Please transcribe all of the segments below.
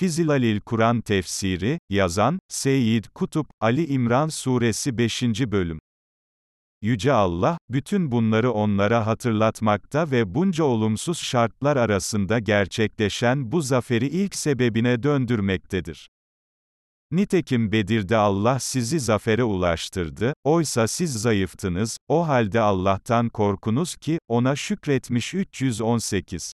Fizilalil Kur'an Tefsiri, yazan, Seyyid Kutup, Ali İmran Suresi 5. Bölüm. Yüce Allah, bütün bunları onlara hatırlatmakta ve bunca olumsuz şartlar arasında gerçekleşen bu zaferi ilk sebebine döndürmektedir. Nitekim Bedir'de Allah sizi zafere ulaştırdı, oysa siz zayıftınız, o halde Allah'tan korkunuz ki, ona şükretmiş 318.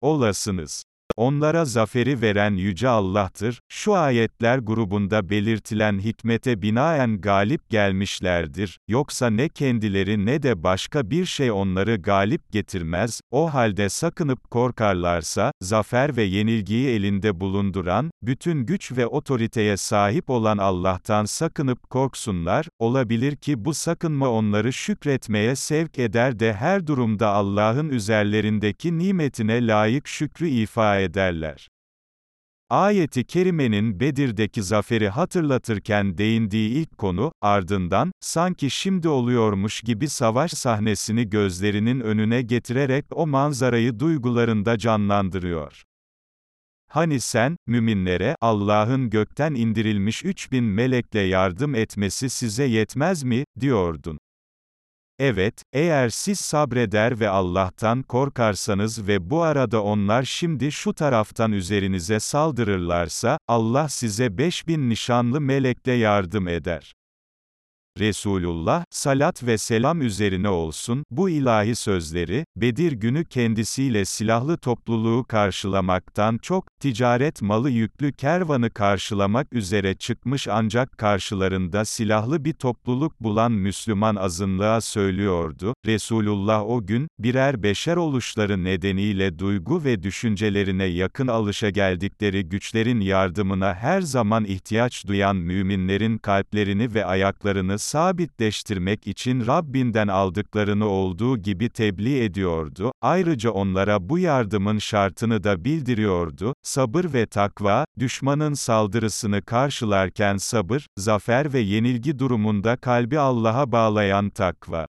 Olasınız. Onlara zaferi veren Yüce Allah'tır, şu ayetler grubunda belirtilen hikmete binaen galip gelmişlerdir, yoksa ne kendileri ne de başka bir şey onları galip getirmez, o halde sakınıp korkarlarsa, zafer ve yenilgiyi elinde bulunduran, bütün güç ve otoriteye sahip olan Allah'tan sakınıp korksunlar, olabilir ki bu sakınma onları şükretmeye sevk eder de her durumda Allah'ın üzerlerindeki nimetine layık şükrü ifa ederler. Ayeti kerimenin Bedir'deki zaferi hatırlatırken değindiği ilk konu, ardından, sanki şimdi oluyormuş gibi savaş sahnesini gözlerinin önüne getirerek o manzarayı duygularında canlandırıyor. Hani sen, müminlere, Allah'ın gökten indirilmiş 3000 melekle yardım etmesi size yetmez mi, diyordun. Evet, eğer siz sabreder ve Allah'tan korkarsanız ve bu arada onlar şimdi şu taraftan üzerinize saldırırlarsa, Allah size 5000 nişanlı melekle yardım eder. Resulullah, salat ve selam üzerine olsun, bu ilahi sözleri, Bedir günü kendisiyle silahlı topluluğu karşılamaktan çok, ticaret malı yüklü kervanı karşılamak üzere çıkmış ancak karşılarında silahlı bir topluluk bulan Müslüman azınlığa söylüyordu, Resulullah o gün, birer beşer oluşları nedeniyle duygu ve düşüncelerine yakın alışa geldikleri güçlerin yardımına her zaman ihtiyaç duyan müminlerin kalplerini ve ayaklarını sabitleştirmek için Rabbinden aldıklarını olduğu gibi tebliğ ediyordu, ayrıca onlara bu yardımın şartını da bildiriyordu, sabır ve takva, düşmanın saldırısını karşılarken sabır, zafer ve yenilgi durumunda kalbi Allah'a bağlayan takva.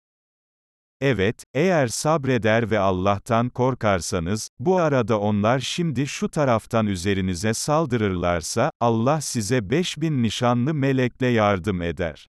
Evet, eğer sabreder ve Allah'tan korkarsanız, bu arada onlar şimdi şu taraftan üzerinize saldırırlarsa, Allah size 5000 nişanlı melekle yardım eder.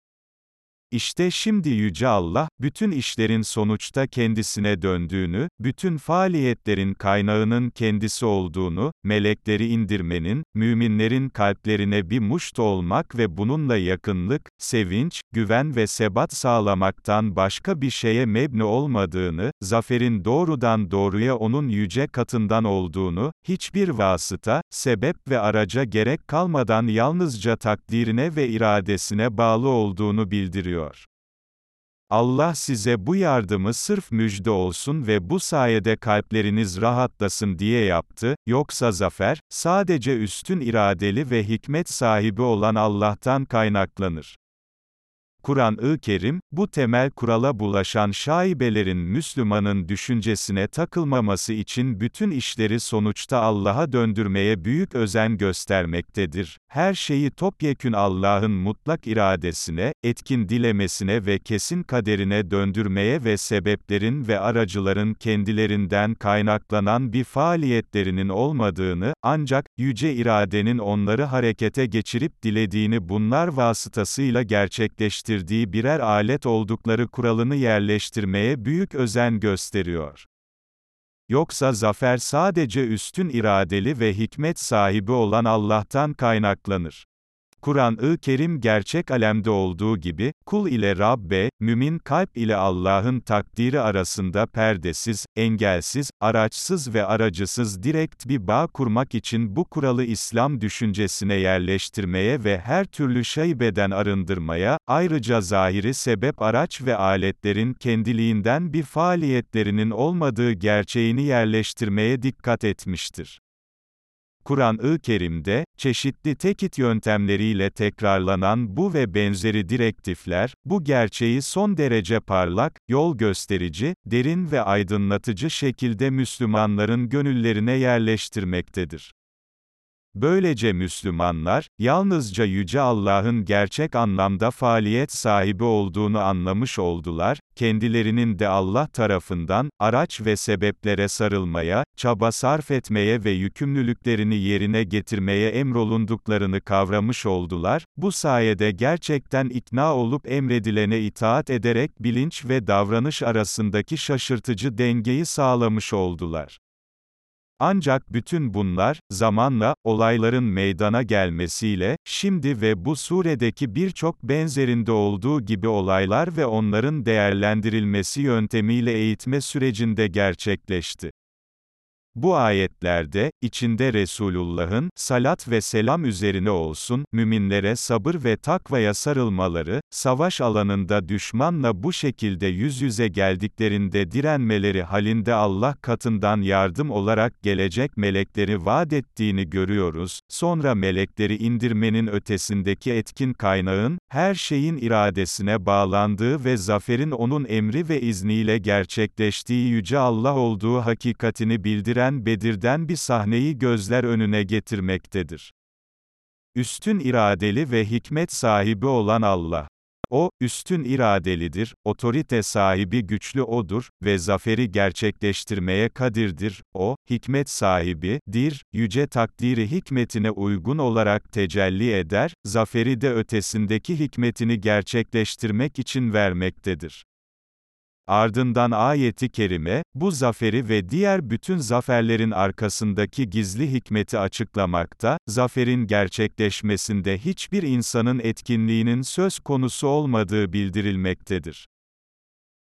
İşte şimdi Yüce Allah, bütün işlerin sonuçta kendisine döndüğünü, bütün faaliyetlerin kaynağının kendisi olduğunu, melekleri indirmenin, müminlerin kalplerine bir muşt olmak ve bununla yakınlık, sevinç, güven ve sebat sağlamaktan başka bir şeye mebni olmadığını, zaferin doğrudan doğruya onun yüce katından olduğunu, hiçbir vasıta, sebep ve araca gerek kalmadan yalnızca takdirine ve iradesine bağlı olduğunu bildiriyor. Allah size bu yardımı sırf müjde olsun ve bu sayede kalpleriniz rahatlasın diye yaptı, yoksa zafer, sadece üstün iradeli ve hikmet sahibi olan Allah'tan kaynaklanır. Kur'an-ı Kerim, bu temel kurala bulaşan şaibelerin Müslümanın düşüncesine takılmaması için bütün işleri sonuçta Allah'a döndürmeye büyük özen göstermektedir. Her şeyi topyekün Allah'ın mutlak iradesine, etkin dilemesine ve kesin kaderine döndürmeye ve sebeplerin ve aracıların kendilerinden kaynaklanan bir faaliyetlerinin olmadığını, ancak, yüce iradenin onları harekete geçirip dilediğini bunlar vasıtasıyla gerçekleştirdiğini geliştirdiği birer alet oldukları kuralını yerleştirmeye büyük özen gösteriyor. Yoksa zafer sadece üstün iradeli ve hikmet sahibi olan Allah'tan kaynaklanır. Kur'an-ı Kerim gerçek alemde olduğu gibi, kul ile Rabbe, mümin kalp ile Allah'ın takdiri arasında perdesiz, engelsiz, araçsız ve aracısız direkt bir bağ kurmak için bu kuralı İslam düşüncesine yerleştirmeye ve her türlü şaibeden arındırmaya, ayrıca zahiri sebep araç ve aletlerin kendiliğinden bir faaliyetlerinin olmadığı gerçeğini yerleştirmeye dikkat etmiştir. Kur'an-ı Kerim'de, çeşitli tekit yöntemleriyle tekrarlanan bu ve benzeri direktifler, bu gerçeği son derece parlak, yol gösterici, derin ve aydınlatıcı şekilde Müslümanların gönüllerine yerleştirmektedir. Böylece Müslümanlar, yalnızca Yüce Allah'ın gerçek anlamda faaliyet sahibi olduğunu anlamış oldular, kendilerinin de Allah tarafından, araç ve sebeplere sarılmaya, çaba sarf etmeye ve yükümlülüklerini yerine getirmeye emrolunduklarını kavramış oldular, bu sayede gerçekten ikna olup emredilene itaat ederek bilinç ve davranış arasındaki şaşırtıcı dengeyi sağlamış oldular. Ancak bütün bunlar, zamanla, olayların meydana gelmesiyle, şimdi ve bu suredeki birçok benzerinde olduğu gibi olaylar ve onların değerlendirilmesi yöntemiyle eğitme sürecinde gerçekleşti. Bu ayetlerde, içinde Resulullah'ın, salat ve selam üzerine olsun, müminlere sabır ve takvaya sarılmaları, savaş alanında düşmanla bu şekilde yüz yüze geldiklerinde direnmeleri halinde Allah katından yardım olarak gelecek melekleri vaat ettiğini görüyoruz, sonra melekleri indirmenin ötesindeki etkin kaynağın, her şeyin iradesine bağlandığı ve zaferin onun emri ve izniyle gerçekleştiği Yüce Allah olduğu hakikatini bildiren geçiren Bedir'den bir sahneyi gözler önüne getirmektedir. Üstün iradeli ve hikmet sahibi olan Allah. O, üstün iradelidir, otorite sahibi güçlü O'dur ve zaferi gerçekleştirmeye kadirdir. O, hikmet sahibi, dir, yüce takdiri hikmetine uygun olarak tecelli eder, zaferi de ötesindeki hikmetini gerçekleştirmek için vermektedir. Ardından ayeti kerime, bu zaferi ve diğer bütün zaferlerin arkasındaki gizli hikmeti açıklamakta, zaferin gerçekleşmesinde hiçbir insanın etkinliğinin söz konusu olmadığı bildirilmektedir.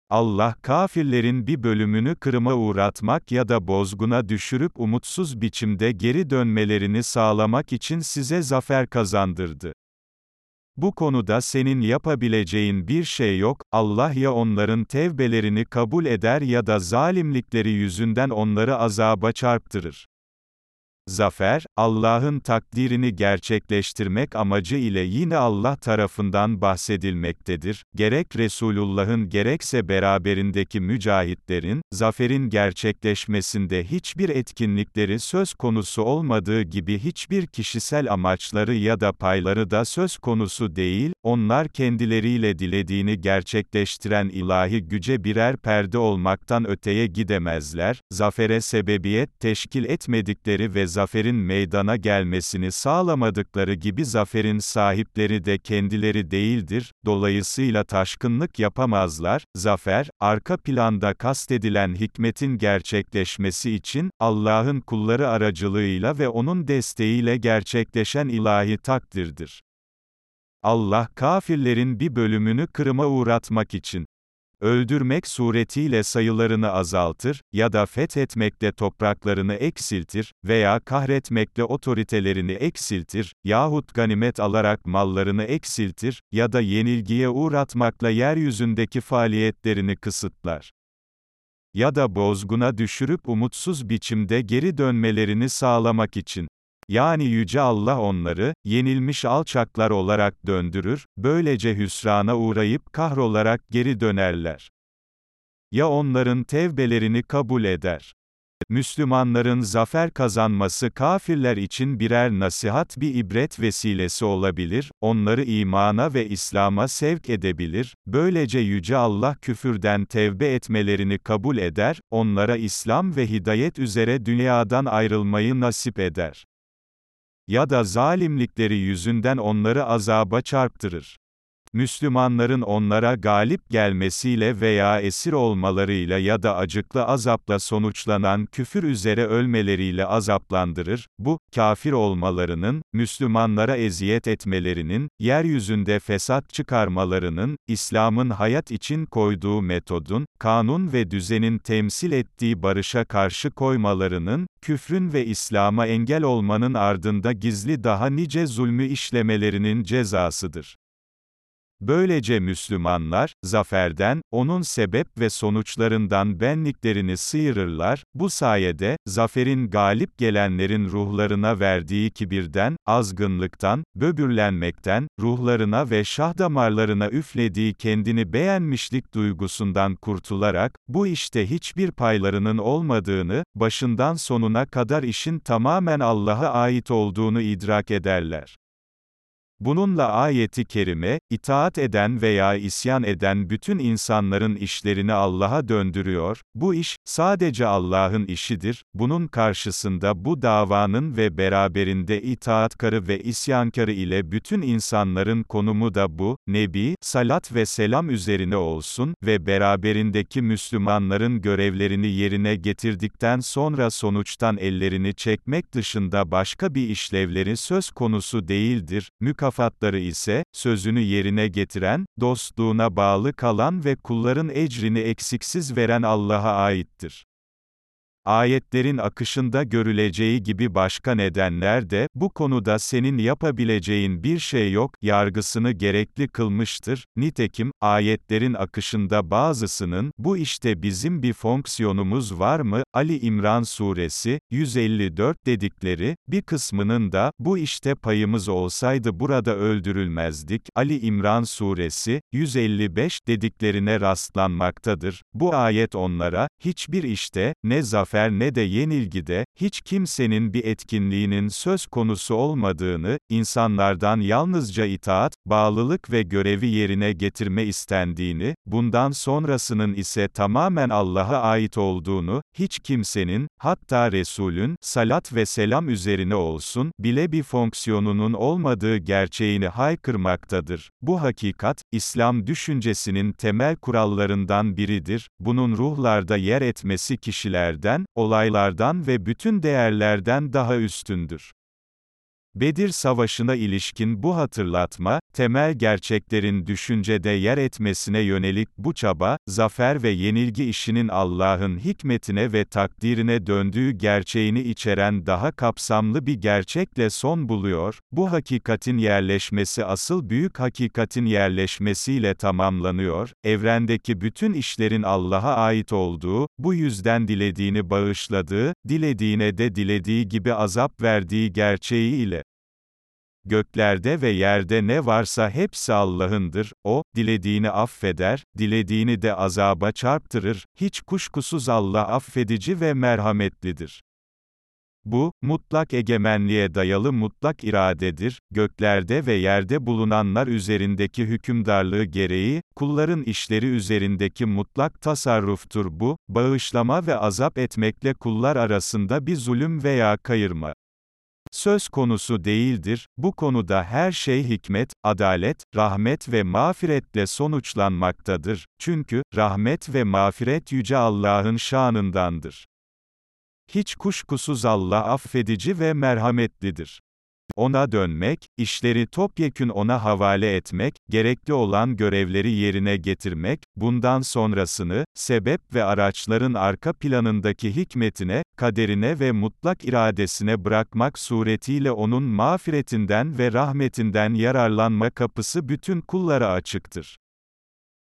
Allah kafirlerin bir bölümünü kırıma uğratmak ya da bozguna düşürüp umutsuz biçimde geri dönmelerini sağlamak için size zafer kazandırdı. Bu konuda senin yapabileceğin bir şey yok, Allah ya onların tevbelerini kabul eder ya da zalimlikleri yüzünden onları azaba çarptırır. Zafer, Allah'ın takdirini gerçekleştirmek amacı ile yine Allah tarafından bahsedilmektedir. Gerek Resulullah'ın gerekse beraberindeki mücahitlerin, zaferin gerçekleşmesinde hiçbir etkinlikleri söz konusu olmadığı gibi hiçbir kişisel amaçları ya da payları da söz konusu değil, onlar kendileriyle dilediğini gerçekleştiren ilahi güce birer perde olmaktan öteye gidemezler, zafere sebebiyet teşkil etmedikleri ve zaferin meydana gelmesini sağlamadıkları gibi zaferin sahipleri de kendileri değildir, dolayısıyla taşkınlık yapamazlar, zafer, arka planda kastedilen hikmetin gerçekleşmesi için, Allah'ın kulları aracılığıyla ve onun desteğiyle gerçekleşen ilahi takdirdir. Allah kafirlerin bir bölümünü kırıma uğratmak için, öldürmek suretiyle sayılarını azaltır, ya da fethetmekle topraklarını eksiltir, veya kahretmekle otoritelerini eksiltir, yahut ganimet alarak mallarını eksiltir, ya da yenilgiye uğratmakla yeryüzündeki faaliyetlerini kısıtlar. Ya da bozguna düşürüp umutsuz biçimde geri dönmelerini sağlamak için. Yani Yüce Allah onları, yenilmiş alçaklar olarak döndürür, böylece hüsrana uğrayıp kahrolarak geri dönerler. Ya onların tevbelerini kabul eder. Müslümanların zafer kazanması kafirler için birer nasihat bir ibret vesilesi olabilir, onları imana ve İslam'a sevk edebilir, böylece Yüce Allah küfürden tevbe etmelerini kabul eder, onlara İslam ve hidayet üzere dünyadan ayrılmayı nasip eder ya da zalimlikleri yüzünden onları azaba çarptırır. Müslümanların onlara galip gelmesiyle veya esir olmalarıyla ya da acıklı azapla sonuçlanan küfür üzere ölmeleriyle azaplandırır, bu, kafir olmalarının, Müslümanlara eziyet etmelerinin, yeryüzünde fesat çıkarmalarının, İslam'ın hayat için koyduğu metodun, kanun ve düzenin temsil ettiği barışa karşı koymalarının, küfrün ve İslam'a engel olmanın ardında gizli daha nice zulmü işlemelerinin cezasıdır. Böylece Müslümanlar, zaferden, onun sebep ve sonuçlarından benliklerini sıyırırlar, bu sayede, zaferin galip gelenlerin ruhlarına verdiği kibirden, azgınlıktan, böbürlenmekten, ruhlarına ve şah damarlarına üflediği kendini beğenmişlik duygusundan kurtularak, bu işte hiçbir paylarının olmadığını, başından sonuna kadar işin tamamen Allah'a ait olduğunu idrak ederler. Bununla ayeti kerime, itaat eden veya isyan eden bütün insanların işlerini Allah'a döndürüyor, bu iş, sadece Allah'ın işidir, bunun karşısında bu davanın ve beraberinde itaatkarı ve isyankarı ile bütün insanların konumu da bu, Nebi, salat ve selam üzerine olsun ve beraberindeki Müslümanların görevlerini yerine getirdikten sonra sonuçtan ellerini çekmek dışında başka bir işlevleri söz konusu değildir, mükafat mükafatları ise, sözünü yerine getiren, dostluğuna bağlı kalan ve kulların ecrini eksiksiz veren Allah'a aittir. Ayetlerin akışında görüleceği gibi başka nedenler de, bu konuda senin yapabileceğin bir şey yok, yargısını gerekli kılmıştır. Nitekim, ayetlerin akışında bazısının, bu işte bizim bir fonksiyonumuz var mı, Ali İmran Suresi, 154 dedikleri, bir kısmının da, bu işte payımız olsaydı burada öldürülmezdik, Ali İmran Suresi, 155 dediklerine rastlanmaktadır. Bu ayet onlara, hiçbir işte, ne zafer, zafer ne de yenilgide, hiç kimsenin bir etkinliğinin söz konusu olmadığını, insanlardan yalnızca itaat, bağlılık ve görevi yerine getirme istendiğini, bundan sonrasının ise tamamen Allah'a ait olduğunu, hiç kimsenin, hatta Resulün, salat ve selam üzerine olsun, bile bir fonksiyonunun olmadığı gerçeğini haykırmaktadır. Bu hakikat, İslam düşüncesinin temel kurallarından biridir, bunun ruhlarda yer etmesi kişilerden, olaylardan ve bütün değerlerden daha üstündür. Bedir Savaşı'na ilişkin bu hatırlatma, temel gerçeklerin düşüncede yer etmesine yönelik bu çaba, zafer ve yenilgi işinin Allah'ın hikmetine ve takdirine döndüğü gerçeğini içeren daha kapsamlı bir gerçekle son buluyor, bu hakikatin yerleşmesi asıl büyük hakikatin yerleşmesiyle tamamlanıyor, evrendeki bütün işlerin Allah'a ait olduğu, bu yüzden dilediğini bağışladığı, dilediğine de dilediği gibi azap verdiği gerçeği ile Göklerde ve yerde ne varsa hepsi Allah'ındır, O, dilediğini affeder, dilediğini de azaba çarptırır, hiç kuşkusuz Allah affedici ve merhametlidir. Bu, mutlak egemenliğe dayalı mutlak iradedir, göklerde ve yerde bulunanlar üzerindeki hükümdarlığı gereği, kulların işleri üzerindeki mutlak tasarruftur bu, bağışlama ve azap etmekle kullar arasında bir zulüm veya kayırma söz konusu değildir, bu konuda her şey hikmet, adalet, rahmet ve mağfiretle sonuçlanmaktadır, çünkü, rahmet ve mağfiret Yüce Allah'ın şanındandır. Hiç kuşkusuz Allah affedici ve merhametlidir. Ona dönmek, işleri topyekün ona havale etmek, gerekli olan görevleri yerine getirmek, bundan sonrasını, sebep ve araçların arka planındaki hikmetine, kaderine ve mutlak iradesine bırakmak suretiyle onun mağfiretinden ve rahmetinden yararlanma kapısı bütün kullara açıktır.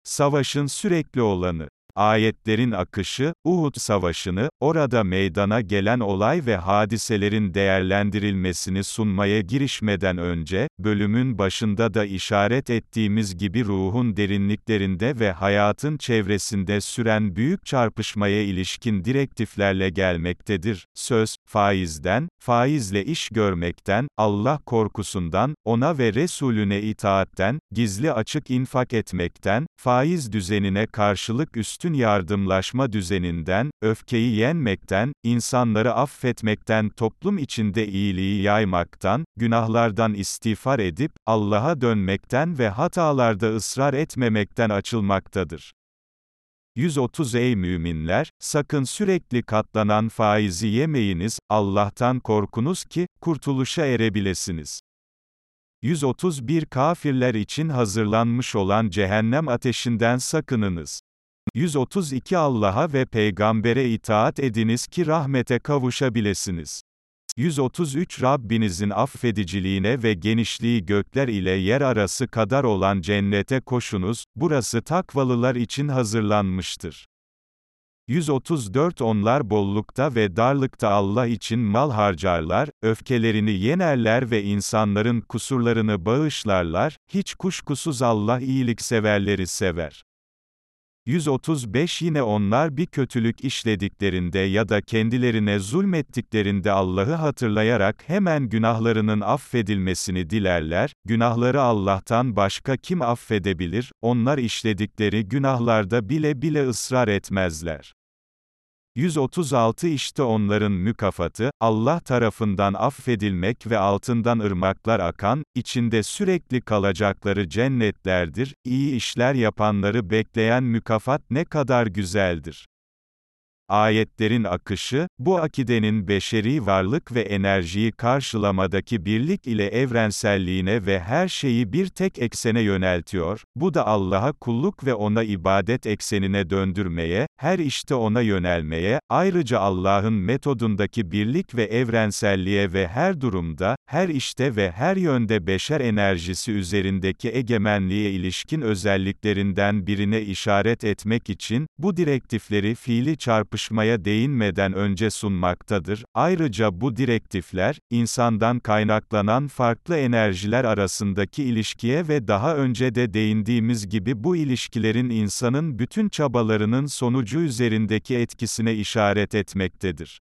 Savaşın sürekli olanı Ayetlerin akışı, Uhud Savaşı'nı, orada meydana gelen olay ve hadiselerin değerlendirilmesini sunmaya girişmeden önce, bölümün başında da işaret ettiğimiz gibi ruhun derinliklerinde ve hayatın çevresinde süren büyük çarpışmaya ilişkin direktiflerle gelmektedir. Söz, faizden, faizle iş görmekten, Allah korkusundan, ona ve Resulüne itaatten, gizli açık infak etmekten, faiz düzenine karşılık üstün yardımlaşma düzeninden, öfkeyi yenmekten, insanları affetmekten toplum içinde iyiliği yaymaktan, günahlardan istiğfar edip, Allah'a dönmekten ve hatalarda ısrar etmemekten açılmaktadır. 130 Ey müminler, sakın sürekli katlanan faizi yemeyiniz, Allah'tan korkunuz ki, kurtuluşa erebilesiniz. 131 Kafirler için hazırlanmış olan cehennem ateşinden sakınınız. 132 Allah'a ve peygambere itaat ediniz ki rahmete kavuşabilesiniz. 133 Rabbinizin affediciliğine ve genişliği gökler ile yer arası kadar olan cennete koşunuz, burası takvalılar için hazırlanmıştır. 134 Onlar bollukta ve darlıkta Allah için mal harcarlar, öfkelerini yenerler ve insanların kusurlarını bağışlarlar, hiç kuşkusuz Allah iyilikseverleri sever. 135 Yine onlar bir kötülük işlediklerinde ya da kendilerine zulmettiklerinde Allah'ı hatırlayarak hemen günahlarının affedilmesini dilerler, günahları Allah'tan başka kim affedebilir, onlar işledikleri günahlarda bile bile ısrar etmezler. 136 İşte onların mükafatı, Allah tarafından affedilmek ve altından ırmaklar akan, içinde sürekli kalacakları cennetlerdir, iyi işler yapanları bekleyen mükafat ne kadar güzeldir. Ayetlerin akışı, bu akidenin beşeri varlık ve enerjiyi karşılamadaki birlik ile evrenselliğine ve her şeyi bir tek eksene yöneltiyor, bu da Allah'a kulluk ve ona ibadet eksenine döndürmeye, her işte ona yönelmeye, ayrıca Allah'ın metodundaki birlik ve evrenselliğe ve her durumda, her işte ve her yönde beşer enerjisi üzerindeki egemenliğe ilişkin özelliklerinden birine işaret etmek için, bu direktifleri fiili çarpıştırmaktadır çarpışmaya değinmeden önce sunmaktadır. Ayrıca bu direktifler, insandan kaynaklanan farklı enerjiler arasındaki ilişkiye ve daha önce de değindiğimiz gibi bu ilişkilerin insanın bütün çabalarının sonucu üzerindeki etkisine işaret etmektedir.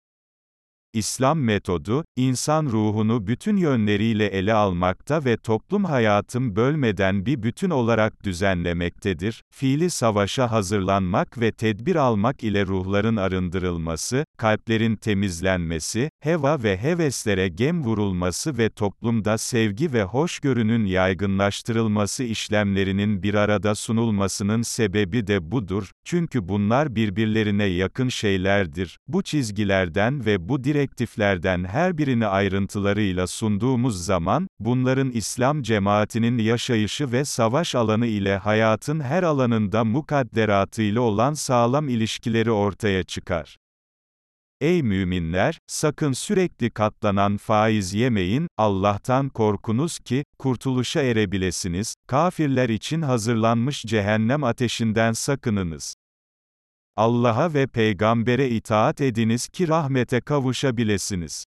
İslam metodu, insan ruhunu bütün yönleriyle ele almakta ve toplum hayatım bölmeden bir bütün olarak düzenlemektedir. Fiili savaşa hazırlanmak ve tedbir almak ile ruhların arındırılması, kalplerin temizlenmesi, heva ve heveslere gem vurulması ve toplumda sevgi ve hoşgörünün yaygınlaştırılması işlemlerinin bir arada sunulmasının sebebi de budur. Çünkü bunlar birbirlerine yakın şeylerdir. Bu çizgilerden ve bu direk direktiflerden her birini ayrıntılarıyla sunduğumuz zaman, bunların İslam cemaatinin yaşayışı ve savaş alanı ile hayatın her alanında mukadderatıyla olan sağlam ilişkileri ortaya çıkar. Ey müminler, sakın sürekli katlanan faiz yemeyin, Allah'tan korkunuz ki, kurtuluşa erebilesiniz, kafirler için hazırlanmış cehennem ateşinden sakınınız. Allah'a ve peygambere itaat ediniz ki rahmete kavuşabilesiniz.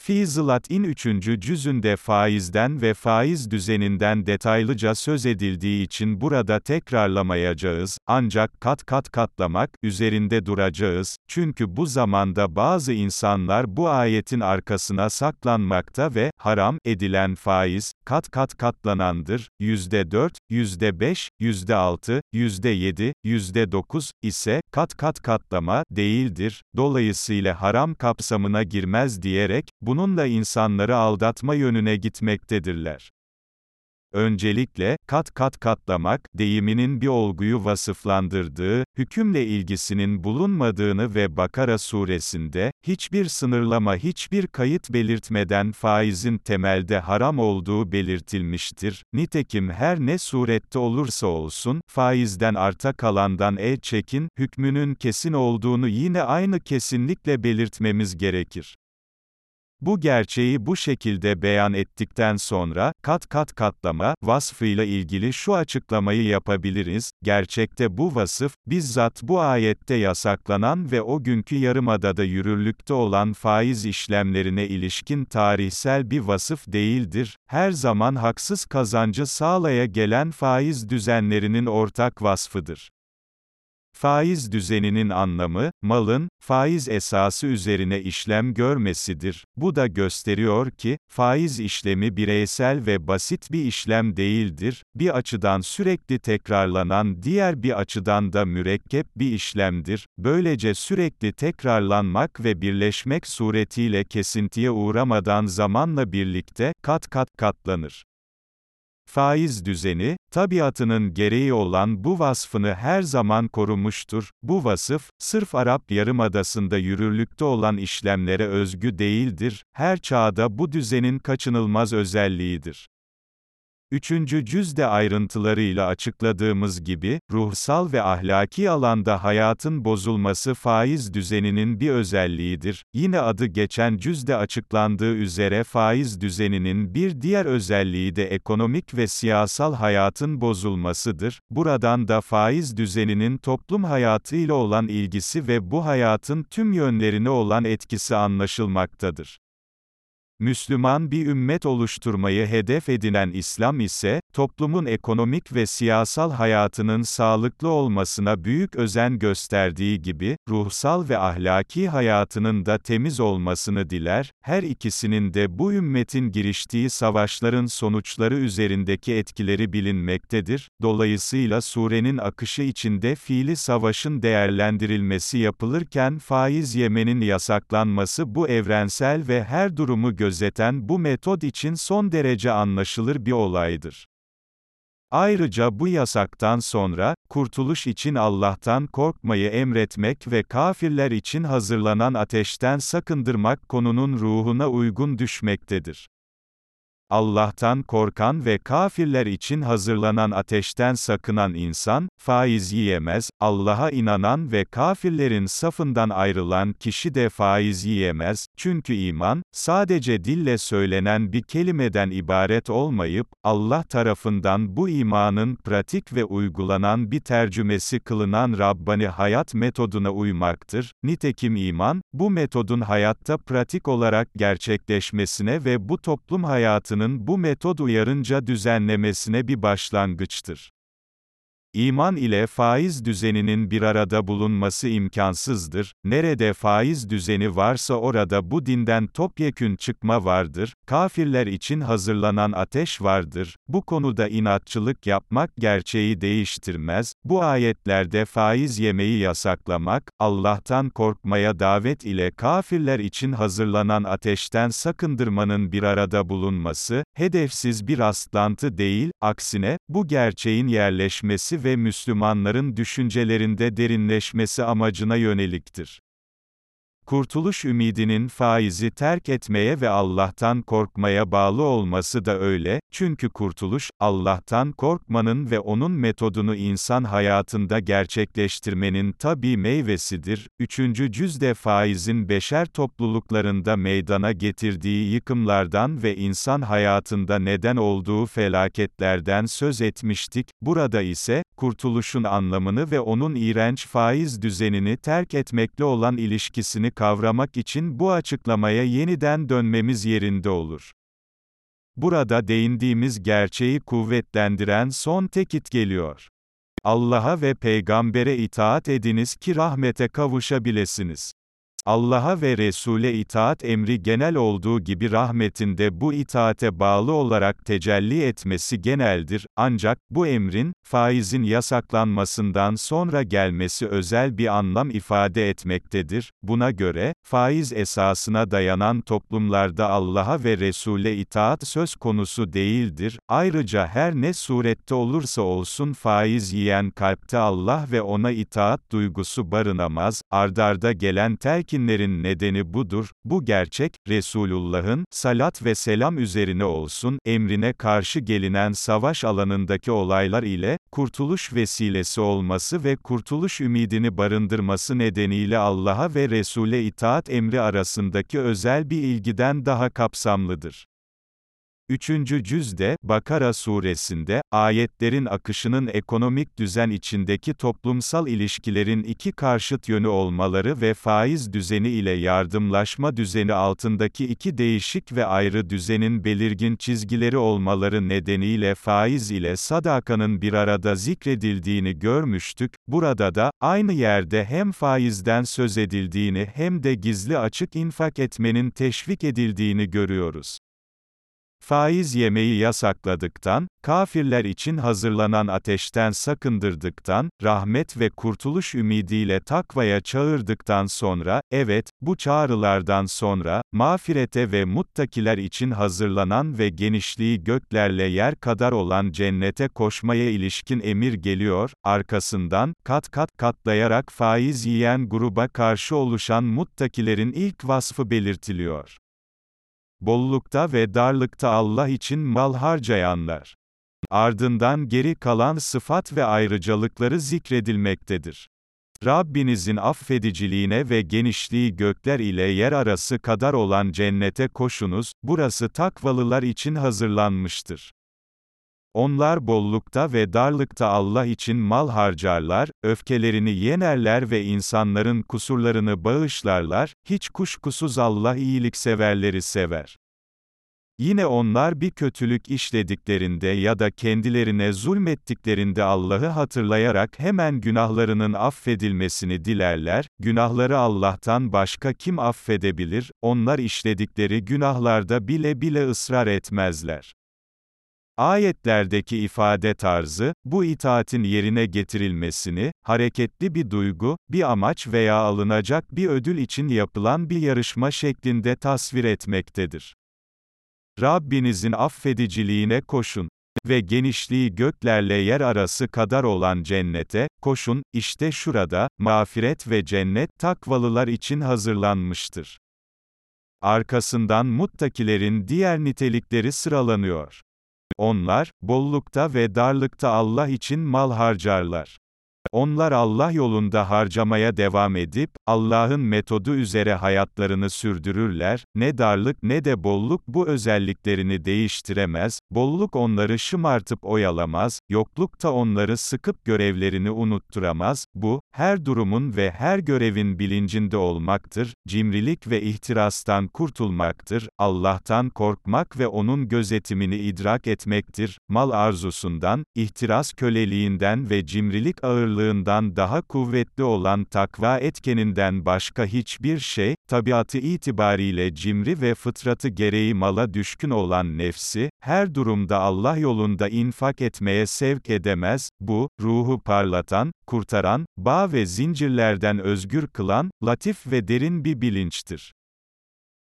Fizilat-in 3. cüzünde faizden ve faiz düzeninden detaylıca söz edildiği için burada tekrarlamayacağız, ancak kat kat katlamak, üzerinde duracağız, çünkü bu zamanda bazı insanlar bu ayetin arkasına saklanmakta ve, haram, edilen faiz, kat kat katlanandır, %4, %5, %6, %7, %9, ise, kat kat katlama, değildir, dolayısıyla haram kapsamına girmez diyerek, bununla insanları aldatma yönüne gitmektedirler. Öncelikle, kat kat katlamak, deyiminin bir olguyu vasıflandırdığı, hükümle ilgisinin bulunmadığını ve Bakara suresinde, hiçbir sınırlama hiçbir kayıt belirtmeden faizin temelde haram olduğu belirtilmiştir. Nitekim her ne surette olursa olsun, faizden arta kalandan el çekin, hükmünün kesin olduğunu yine aynı kesinlikle belirtmemiz gerekir. Bu gerçeği bu şekilde beyan ettikten sonra, kat kat katlama, vasfıyla ilgili şu açıklamayı yapabiliriz, gerçekte bu vasıf, bizzat bu ayette yasaklanan ve o günkü yarımadada yürürlükte olan faiz işlemlerine ilişkin tarihsel bir vasıf değildir, her zaman haksız kazancı sağlaya gelen faiz düzenlerinin ortak vasfıdır. Faiz düzeninin anlamı, malın, faiz esası üzerine işlem görmesidir. Bu da gösteriyor ki, faiz işlemi bireysel ve basit bir işlem değildir, bir açıdan sürekli tekrarlanan diğer bir açıdan da mürekkep bir işlemdir. Böylece sürekli tekrarlanmak ve birleşmek suretiyle kesintiye uğramadan zamanla birlikte, kat kat katlanır. Faiz düzeni, tabiatının gereği olan bu vasfını her zaman korumuştur. Bu vasıf, sırf Arap Yarımadası'nda yürürlükte olan işlemlere özgü değildir, her çağda bu düzenin kaçınılmaz özelliğidir. Üçüncü cüzde ayrıntılarıyla açıkladığımız gibi, ruhsal ve ahlaki alanda hayatın bozulması faiz düzeninin bir özelliğidir. Yine adı geçen cüzde açıklandığı üzere faiz düzeninin bir diğer özelliği de ekonomik ve siyasal hayatın bozulmasıdır. Buradan da faiz düzeninin toplum hayatıyla olan ilgisi ve bu hayatın tüm yönlerine olan etkisi anlaşılmaktadır. Müslüman bir ümmet oluşturmayı hedef edinen İslam ise, toplumun ekonomik ve siyasal hayatının sağlıklı olmasına büyük özen gösterdiği gibi, ruhsal ve ahlaki hayatının da temiz olmasını diler, her ikisinin de bu ümmetin giriştiği savaşların sonuçları üzerindeki etkileri bilinmektedir, dolayısıyla surenin akışı içinde fiili savaşın değerlendirilmesi yapılırken faiz yemenin yasaklanması bu evrensel ve her durumu gözeten bu metod için son derece anlaşılır bir olaydır. Ayrıca bu yasaktan sonra, kurtuluş için Allah'tan korkmayı emretmek ve kafirler için hazırlanan ateşten sakındırmak konunun ruhuna uygun düşmektedir. Allah'tan korkan ve kafirler için hazırlanan ateşten sakınan insan, faiz yiyemez, Allah'a inanan ve kafirlerin safından ayrılan kişi de faiz yiyemez, çünkü iman, sadece dille söylenen bir kelimeden ibaret olmayıp, Allah tarafından bu imanın pratik ve uygulanan bir tercümesi kılınan Rabbani hayat metoduna uymaktır. Nitekim iman, bu metodun hayatta pratik olarak gerçekleşmesine ve bu toplum hayatının bu metod uyarınca düzenlemesine bir başlangıçtır. İman ile faiz düzeninin bir arada bulunması imkansızdır. Nerede faiz düzeni varsa orada bu dinden topyekün çıkma vardır. Kafirler için hazırlanan ateş vardır. Bu konuda inatçılık yapmak gerçeği değiştirmez. Bu ayetlerde faiz yemeyi yasaklamak, Allah'tan korkmaya davet ile kafirler için hazırlanan ateşten sakındırmanın bir arada bulunması, hedefsiz bir rastlantı değil, aksine, bu gerçeğin yerleşmesi ve Müslümanların düşüncelerinde derinleşmesi amacına yöneliktir. Kurtuluş ümidinin faizi terk etmeye ve Allah'tan korkmaya bağlı olması da öyle, çünkü kurtuluş, Allah'tan korkmanın ve onun metodunu insan hayatında gerçekleştirmenin tabi meyvesidir. Üçüncü cüzde faizin beşer topluluklarında meydana getirdiği yıkımlardan ve insan hayatında neden olduğu felaketlerden söz etmiştik, burada ise, kurtuluşun anlamını ve onun iğrenç faiz düzenini terk etmekle olan ilişkisini kavramak için bu açıklamaya yeniden dönmemiz yerinde olur. Burada değindiğimiz gerçeği kuvvetlendiren son tekit geliyor. Allah'a ve peygambere itaat ediniz ki rahmete kavuşabilesiniz. Allah'a ve Resul'e itaat emri genel olduğu gibi rahmetinde bu itaate bağlı olarak tecelli etmesi geneldir, ancak, bu emrin, faizin yasaklanmasından sonra gelmesi özel bir anlam ifade etmektedir. Buna göre, faiz esasına dayanan toplumlarda Allah'a ve Resul'e itaat söz konusu değildir. Ayrıca her ne surette olursa olsun faiz yiyen kalpte Allah ve ona itaat duygusu barınamaz. Ardarda gelen telkinlerin nedeni budur. Bu gerçek, Resulullah'ın, salat ve selam üzerine olsun, emrine karşı gelinen savaş alanındaki olaylar ile, kurtuluş vesilesi olması ve kurtuluş ümidini barındırması nedeniyle Allah'a ve Resul'e itaat emri arasındaki özel bir ilgiden daha kapsamlıdır. Üçüncü cüzde, Bakara suresinde, ayetlerin akışının ekonomik düzen içindeki toplumsal ilişkilerin iki karşıt yönü olmaları ve faiz düzeni ile yardımlaşma düzeni altındaki iki değişik ve ayrı düzenin belirgin çizgileri olmaları nedeniyle faiz ile sadakanın bir arada zikredildiğini görmüştük, burada da, aynı yerde hem faizden söz edildiğini hem de gizli açık infak etmenin teşvik edildiğini görüyoruz. Faiz yemeyi yasakladıktan, kafirler için hazırlanan ateşten sakındırdıktan, rahmet ve kurtuluş ümidiyle takvaya çağırdıktan sonra, evet, bu çağrılardan sonra, mağfirete ve muttakiler için hazırlanan ve genişliği göklerle yer kadar olan cennete koşmaya ilişkin emir geliyor, arkasından, kat kat katlayarak faiz yiyen gruba karşı oluşan muttakilerin ilk vasfı belirtiliyor. Bollukta ve darlıkta Allah için mal harcayanlar. Ardından geri kalan sıfat ve ayrıcalıkları zikredilmektedir. Rabbinizin affediciliğine ve genişliği gökler ile yer arası kadar olan cennete koşunuz, burası takvalılar için hazırlanmıştır. Onlar bollukta ve darlıkta Allah için mal harcarlar, öfkelerini yenerler ve insanların kusurlarını bağışlarlar, hiç kuşkusuz Allah iyilikseverleri sever. Yine onlar bir kötülük işlediklerinde ya da kendilerine zulmettiklerinde Allah'ı hatırlayarak hemen günahlarının affedilmesini dilerler, günahları Allah'tan başka kim affedebilir, onlar işledikleri günahlarda bile bile ısrar etmezler. Ayetlerdeki ifade tarzı, bu itaatin yerine getirilmesini, hareketli bir duygu, bir amaç veya alınacak bir ödül için yapılan bir yarışma şeklinde tasvir etmektedir. Rabbinizin affediciliğine koşun ve genişliği göklerle yer arası kadar olan cennete, koşun, işte şurada, mağfiret ve cennet, takvalılar için hazırlanmıştır. Arkasından muttakilerin diğer nitelikleri sıralanıyor. Onlar, bollukta ve darlıkta Allah için mal harcarlar. Onlar Allah yolunda harcamaya devam edip, Allah'ın metodu üzere hayatlarını sürdürürler, ne darlık ne de bolluk bu özelliklerini değiştiremez, bolluk onları şımartıp oyalamaz, yokluk da onları sıkıp görevlerini unutturamaz, bu, her durumun ve her görevin bilincinde olmaktır, cimrilik ve ihtirastan kurtulmaktır, Allah'tan korkmak ve O'nun gözetimini idrak etmektir, mal arzusundan, ihtiras köleliğinden ve cimrilik ağırlığından, varlığından daha kuvvetli olan takva etkeninden başka hiçbir şey, tabiatı itibariyle cimri ve fıtratı gereği mala düşkün olan nefsi, her durumda Allah yolunda infak etmeye sevk edemez, bu, ruhu parlatan, kurtaran, bağ ve zincirlerden özgür kılan, latif ve derin bir bilinçtir.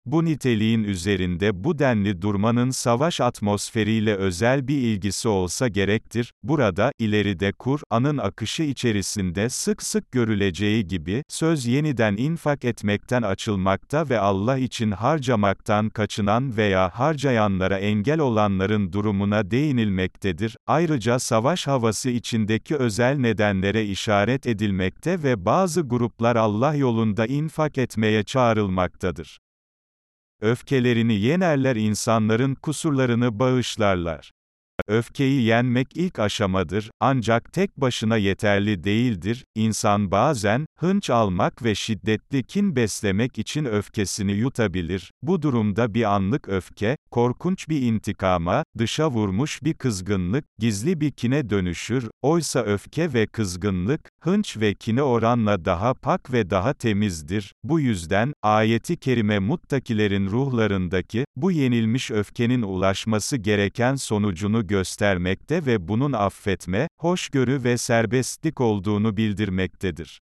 Bu niteliğin üzerinde bu denli durmanın savaş atmosferiyle özel bir ilgisi olsa gerektir. Burada, ileride Kur'an'ın akışı içerisinde sık sık görüleceği gibi, söz yeniden infak etmekten açılmakta ve Allah için harcamaktan kaçınan veya harcayanlara engel olanların durumuna değinilmektedir. Ayrıca savaş havası içindeki özel nedenlere işaret edilmekte ve bazı gruplar Allah yolunda infak etmeye çağrılmaktadır. Öfkelerini yenerler insanların kusurlarını bağışlarlar. Öfkeyi yenmek ilk aşamadır, ancak tek başına yeterli değildir. İnsan bazen, hınç almak ve şiddetli kin beslemek için öfkesini yutabilir. Bu durumda bir anlık öfke, korkunç bir intikama, dışa vurmuş bir kızgınlık, gizli bir kine dönüşür. Oysa öfke ve kızgınlık, hınç ve kine oranla daha pak ve daha temizdir. Bu yüzden, ayeti kerime muttakilerin ruhlarındaki, bu yenilmiş öfkenin ulaşması gereken sonucunu göstermekte ve bunun affetme, hoşgörü ve serbestlik olduğunu bildirmektedir.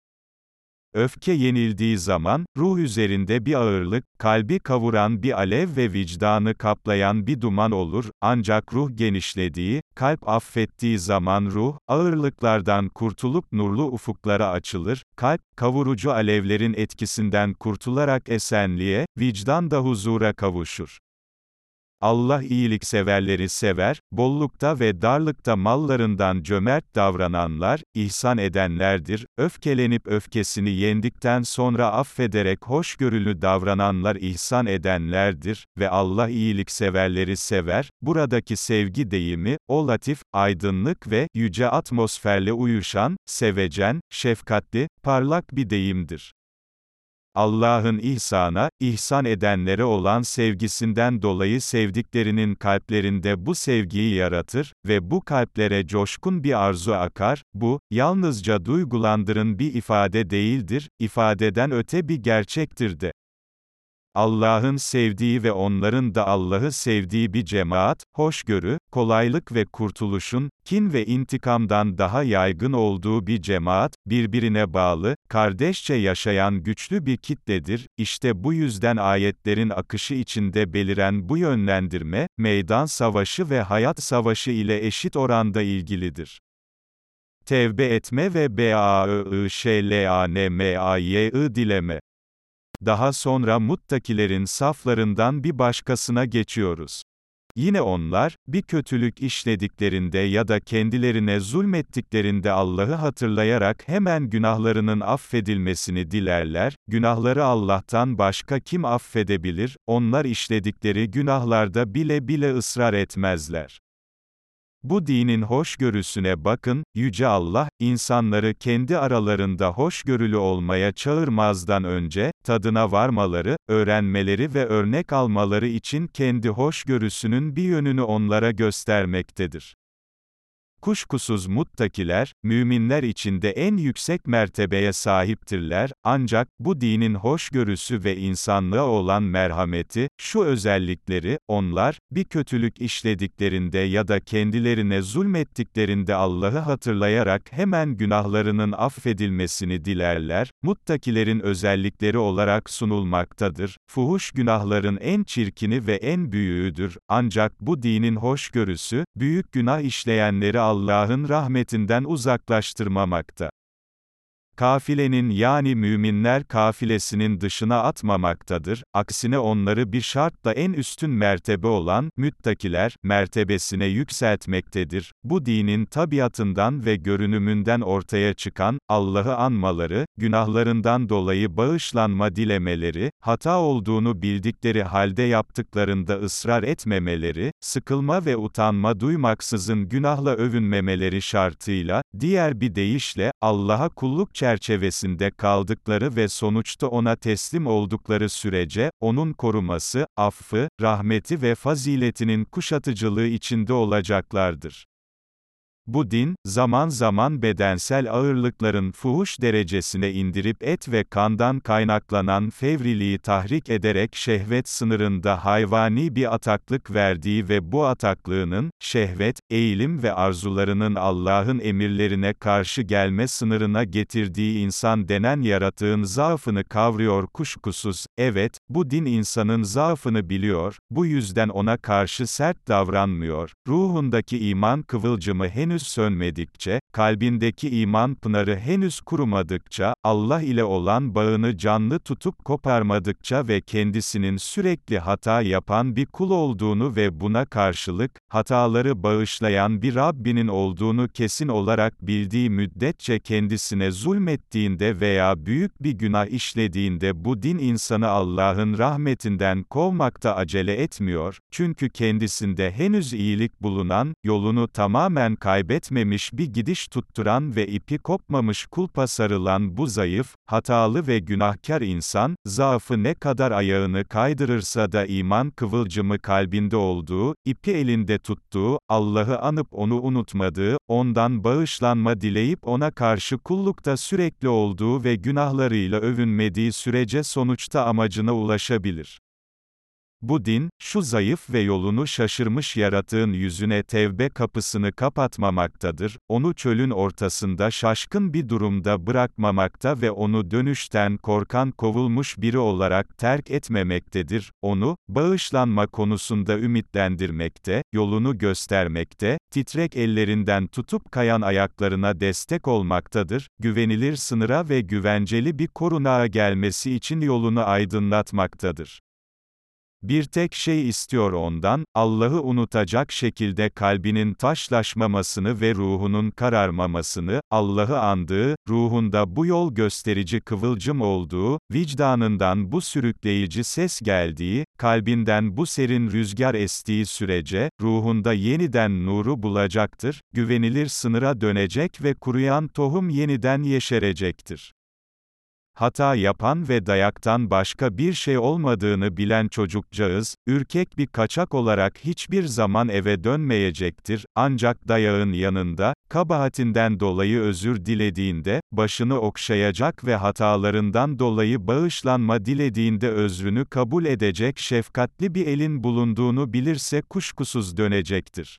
Öfke yenildiği zaman, ruh üzerinde bir ağırlık, kalbi kavuran bir alev ve vicdanı kaplayan bir duman olur, ancak ruh genişlediği, kalp affettiği zaman ruh, ağırlıklardan kurtulup nurlu ufuklara açılır, kalp, kavurucu alevlerin etkisinden kurtularak esenliğe, vicdan da huzura kavuşur. Allah iyilikseverleri sever, bollukta ve darlıkta mallarından cömert davrananlar, ihsan edenlerdir, öfkelenip öfkesini yendikten sonra affederek hoşgörülü davrananlar ihsan edenlerdir ve Allah iyilikseverleri sever, buradaki sevgi deyimi, o latif, aydınlık ve yüce atmosferle uyuşan, sevecen, şefkatli, parlak bir deyimdir. Allah'ın ihsana, ihsan edenlere olan sevgisinden dolayı sevdiklerinin kalplerinde bu sevgiyi yaratır ve bu kalplere coşkun bir arzu akar, bu, yalnızca duygulandırın bir ifade değildir, ifadeden öte bir gerçektir de. Allah'ın sevdiği ve onların da Allah'ı sevdiği bir cemaat, hoşgörü, kolaylık ve kurtuluşun, kin ve intikamdan daha yaygın olduğu bir cemaat, birbirine bağlı, kardeşçe yaşayan güçlü bir kitledir. İşte bu yüzden ayetlerin akışı içinde beliren bu yönlendirme, meydan savaşı ve hayat savaşı ile eşit oranda ilgilidir. Tevbe etme ve BAÖI dileme. Daha sonra muttakilerin saflarından bir başkasına geçiyoruz. Yine onlar, bir kötülük işlediklerinde ya da kendilerine zulmettiklerinde Allah'ı hatırlayarak hemen günahlarının affedilmesini dilerler, günahları Allah'tan başka kim affedebilir, onlar işledikleri günahlarda bile bile ısrar etmezler. Bu dinin hoşgörüsüne bakın, Yüce Allah, insanları kendi aralarında hoşgörülü olmaya çağırmazdan önce, tadına varmaları, öğrenmeleri ve örnek almaları için kendi hoşgörüsünün bir yönünü onlara göstermektedir. Kuşkusuz muttakiler, müminler içinde en yüksek mertebeye sahiptirler, ancak, bu dinin hoşgörüsü ve insanlığa olan merhameti, şu özellikleri, onlar, bir kötülük işlediklerinde ya da kendilerine zulmettiklerinde Allah'ı hatırlayarak hemen günahlarının affedilmesini dilerler, muttakilerin özellikleri olarak sunulmaktadır. Fuhuş günahların en çirkini ve en büyüğüdür, ancak bu dinin hoşgörüsü, büyük günah işleyenleri Allah'ın rahmetinden uzaklaştırmamakta kafilenin yani müminler kafilesinin dışına atmamaktadır, aksine onları bir şartla en üstün mertebe olan, müttakiler, mertebesine yükseltmektedir. Bu dinin tabiatından ve görünümünden ortaya çıkan, Allah'ı anmaları, günahlarından dolayı bağışlanma dilemeleri, hata olduğunu bildikleri halde yaptıklarında ısrar etmemeleri, sıkılma ve utanma duymaksızın günahla övünmemeleri şartıyla, diğer bir deyişle, Allah'a kulluk çerçevesinde kaldıkları ve sonuçta ona teslim oldukları sürece, onun koruması, affı, rahmeti ve faziletinin kuşatıcılığı içinde olacaklardır. Bu din, zaman zaman bedensel ağırlıkların fuhuş derecesine indirip et ve kandan kaynaklanan fevriliği tahrik ederek şehvet sınırında hayvani bir ataklık verdiği ve bu ataklığının, şehvet, eğilim ve arzularının Allah'ın emirlerine karşı gelme sınırına getirdiği insan denen yaratığın zaafını kavruyor kuşkusuz, evet, bu din insanın zaafını biliyor, bu yüzden ona karşı sert davranmıyor, ruhundaki iman kıvılcımı henüz henüz sönmedikçe, kalbindeki iman pınarı henüz kurumadıkça, Allah ile olan bağını canlı tutup koparmadıkça ve kendisinin sürekli hata yapan bir kul olduğunu ve buna karşılık, hataları bağışlayan bir Rabbinin olduğunu kesin olarak bildiği müddetçe kendisine zulmettiğinde veya büyük bir günah işlediğinde bu din insanı Allah'ın rahmetinden kovmakta acele etmiyor, çünkü kendisinde henüz iyilik bulunan, yolunu tamamen kaybetmiştir kaybetmemiş bir gidiş tutturan ve ipi kopmamış kulpa sarılan bu zayıf, hatalı ve günahkar insan, zaafı ne kadar ayağını kaydırırsa da iman kıvılcımı kalbinde olduğu, ipi elinde tuttuğu, Allah'ı anıp onu unutmadığı, ondan bağışlanma dileyip ona karşı kullukta sürekli olduğu ve günahlarıyla övünmediği sürece sonuçta amacına ulaşabilir. Bu din, şu zayıf ve yolunu şaşırmış yaratığın yüzüne tevbe kapısını kapatmamaktadır, onu çölün ortasında şaşkın bir durumda bırakmamakta ve onu dönüşten korkan kovulmuş biri olarak terk etmemektedir, onu, bağışlanma konusunda ümitlendirmekte, yolunu göstermekte, titrek ellerinden tutup kayan ayaklarına destek olmaktadır, güvenilir sınıra ve güvenceli bir korunağa gelmesi için yolunu aydınlatmaktadır. Bir tek şey istiyor ondan, Allah'ı unutacak şekilde kalbinin taşlaşmamasını ve ruhunun kararmamasını, Allah'ı andığı, ruhunda bu yol gösterici kıvılcım olduğu, vicdanından bu sürükleyici ses geldiği, kalbinden bu serin rüzgar estiği sürece, ruhunda yeniden nuru bulacaktır, güvenilir sınıra dönecek ve kuruyan tohum yeniden yeşerecektir hata yapan ve dayaktan başka bir şey olmadığını bilen çocukcağız, ürkek bir kaçak olarak hiçbir zaman eve dönmeyecektir, ancak dayağın yanında, kabahatinden dolayı özür dilediğinde, başını okşayacak ve hatalarından dolayı bağışlanma dilediğinde özrünü kabul edecek şefkatli bir elin bulunduğunu bilirse kuşkusuz dönecektir.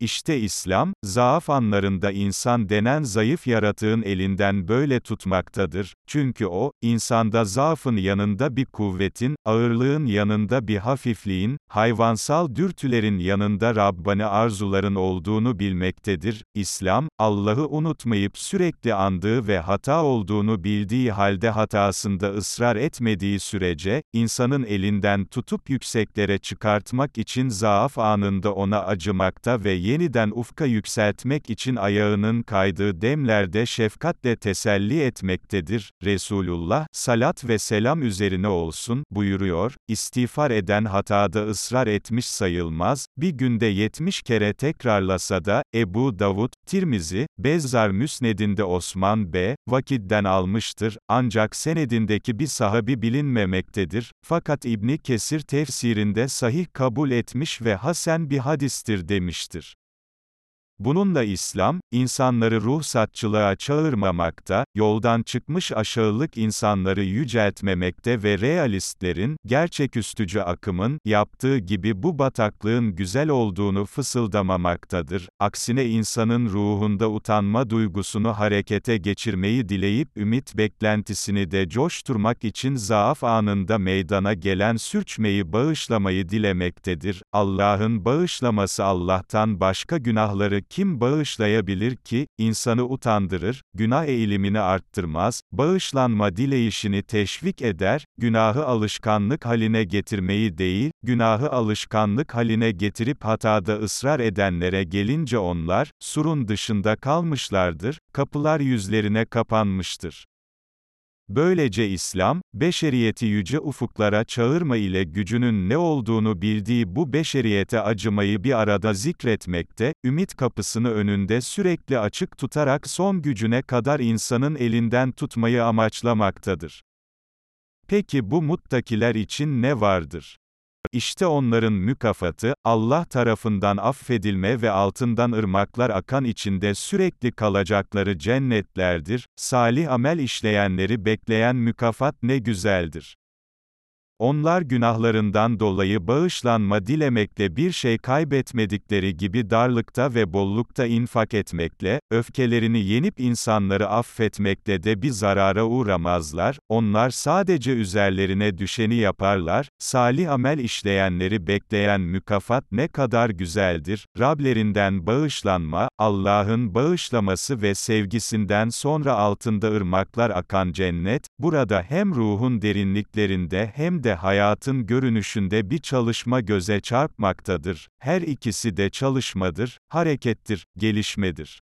İşte İslam, zaaf anlarında insan denen zayıf yaratığın elinden böyle tutmaktadır, çünkü o, insanda zaafın yanında bir kuvvetin, ağırlığın yanında bir hafifliğin, hayvansal dürtülerin yanında Rabbani arzuların olduğunu bilmektedir. İslam, Allah'ı unutmayıp sürekli andığı ve hata olduğunu bildiği halde hatasında ısrar etmediği sürece, insanın elinden tutup yükseklere çıkartmak için zaaf anında ona acımakta ve yeniden ufka yükseltmek için ayağının kaydığı demlerde şefkatle teselli etmektedir. Resulullah, salat ve selam üzerine olsun, buyuruyor, istiğfar eden hatada ısrar etmiş sayılmaz, bir günde yetmiş kere tekrarlasa da, Ebu Davud, Tirmizi, Bezzar Müsned'inde Osman B. Vakid'den almıştır, ancak senedindeki bir sahabi bilinmemektedir, fakat İbni Kesir tefsirinde sahih kabul etmiş ve hasen bir hadistir demiştir. Bununla İslam, insanları ruhsatçılığa çağırmamakta, yoldan çıkmış aşağılık insanları yüceltmemekte ve realistlerin, gerçeküstücü akımın, yaptığı gibi bu bataklığın güzel olduğunu fısıldamamaktadır. Aksine insanın ruhunda utanma duygusunu harekete geçirmeyi dileyip ümit beklentisini de coşturmak için zaaf anında meydana gelen sürçmeyi bağışlamayı dilemektedir. Allah'ın bağışlaması Allah'tan başka günahları kim bağışlayabilir ki, insanı utandırır, günah eğilimini arttırmaz, bağışlanma dileyişini teşvik eder, günahı alışkanlık haline getirmeyi değil, günahı alışkanlık haline getirip hatada ısrar edenlere gelince onlar, surun dışında kalmışlardır, kapılar yüzlerine kapanmıştır. Böylece İslam, beşeriyeti yüce ufuklara çağırma ile gücünün ne olduğunu bildiği bu beşeriyete acımayı bir arada zikretmekte, ümit kapısını önünde sürekli açık tutarak son gücüne kadar insanın elinden tutmayı amaçlamaktadır. Peki bu muttakiler için ne vardır? İşte onların mükafatı, Allah tarafından affedilme ve altından ırmaklar akan içinde sürekli kalacakları cennetlerdir, salih amel işleyenleri bekleyen mükafat ne güzeldir. Onlar günahlarından dolayı bağışlanma dilemekle bir şey kaybetmedikleri gibi darlıkta ve bollukta infak etmekle, öfkelerini yenip insanları affetmekle de bir zarara uğramazlar, onlar sadece üzerlerine düşeni yaparlar, salih amel işleyenleri bekleyen mükafat ne kadar güzeldir, Rablerinden bağışlanma, Allah'ın bağışlaması ve sevgisinden sonra altında ırmaklar akan cennet, burada hem ruhun derinliklerinde hem de de hayatın görünüşünde bir çalışma göze çarpmaktadır. Her ikisi de çalışmadır, harekettir, gelişmedir.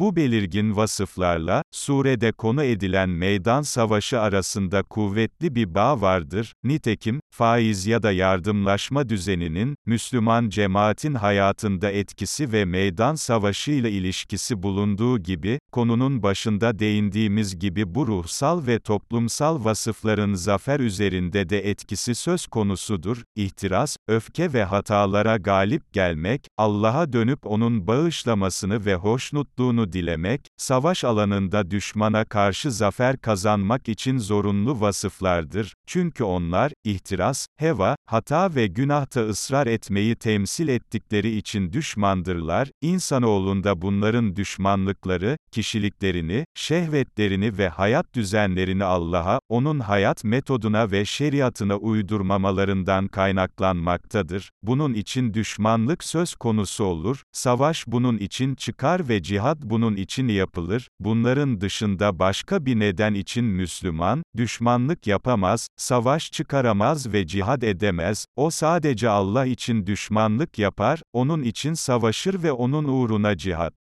Bu belirgin vasıflarla, surede konu edilen meydan savaşı arasında kuvvetli bir bağ vardır, nitekim, faiz ya da yardımlaşma düzeninin, Müslüman cemaatin hayatında etkisi ve meydan savaşı ile ilişkisi bulunduğu gibi, konunun başında değindiğimiz gibi bu ruhsal ve toplumsal vasıfların zafer üzerinde de etkisi söz konusudur, ihtiras, öfke ve hatalara galip gelmek, Allah'a dönüp onun bağışlamasını ve hoşnutluğunu dilemek, savaş alanında düşmana karşı zafer kazanmak için zorunlu vasıflardır, çünkü onlar, ihtiras, heva, hata ve günahta ısrar etmeyi temsil ettikleri için düşmandırlar, insanoğlunda bunların düşmanlıkları, kişiliklerini, şehvetlerini ve hayat düzenlerini Allah'a, onun hayat metoduna ve şeriatına uydurmamalarından kaynaklanmaktadır. Bunun için düşmanlık söz konusu olur, savaş bunun için çıkar ve cihat bunun bunun için yapılır, bunların dışında başka bir neden için Müslüman, düşmanlık yapamaz, savaş çıkaramaz ve cihad edemez, o sadece Allah için düşmanlık yapar, onun için savaşır ve onun uğruna cihad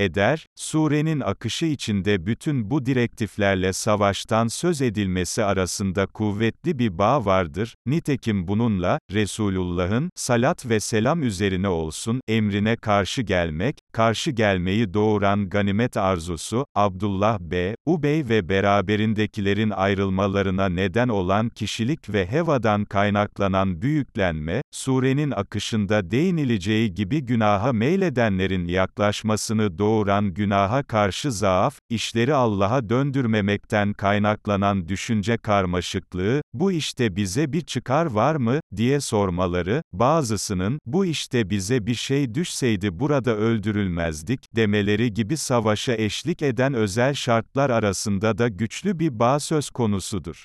eder, surenin akışı içinde bütün bu direktiflerle savaştan söz edilmesi arasında kuvvetli bir bağ vardır, nitekim bununla, Resulullah'ın, salat ve selam üzerine olsun, emrine karşı gelmek, karşı gelmeyi doğuran ganimet arzusu, Abdullah B. Ubey ve beraberindekilerin ayrılmalarına neden olan kişilik ve hevadan kaynaklanan büyüklenme, surenin akışında değinileceği gibi günaha meyledenlerin yaklaşmasını doğuran, doğuran günaha karşı zaaf, işleri Allah'a döndürmemekten kaynaklanan düşünce karmaşıklığı, bu işte bize bir çıkar var mı, diye sormaları, bazısının, bu işte bize bir şey düşseydi burada öldürülmezdik, demeleri gibi savaşa eşlik eden özel şartlar arasında da güçlü bir bağ söz konusudur.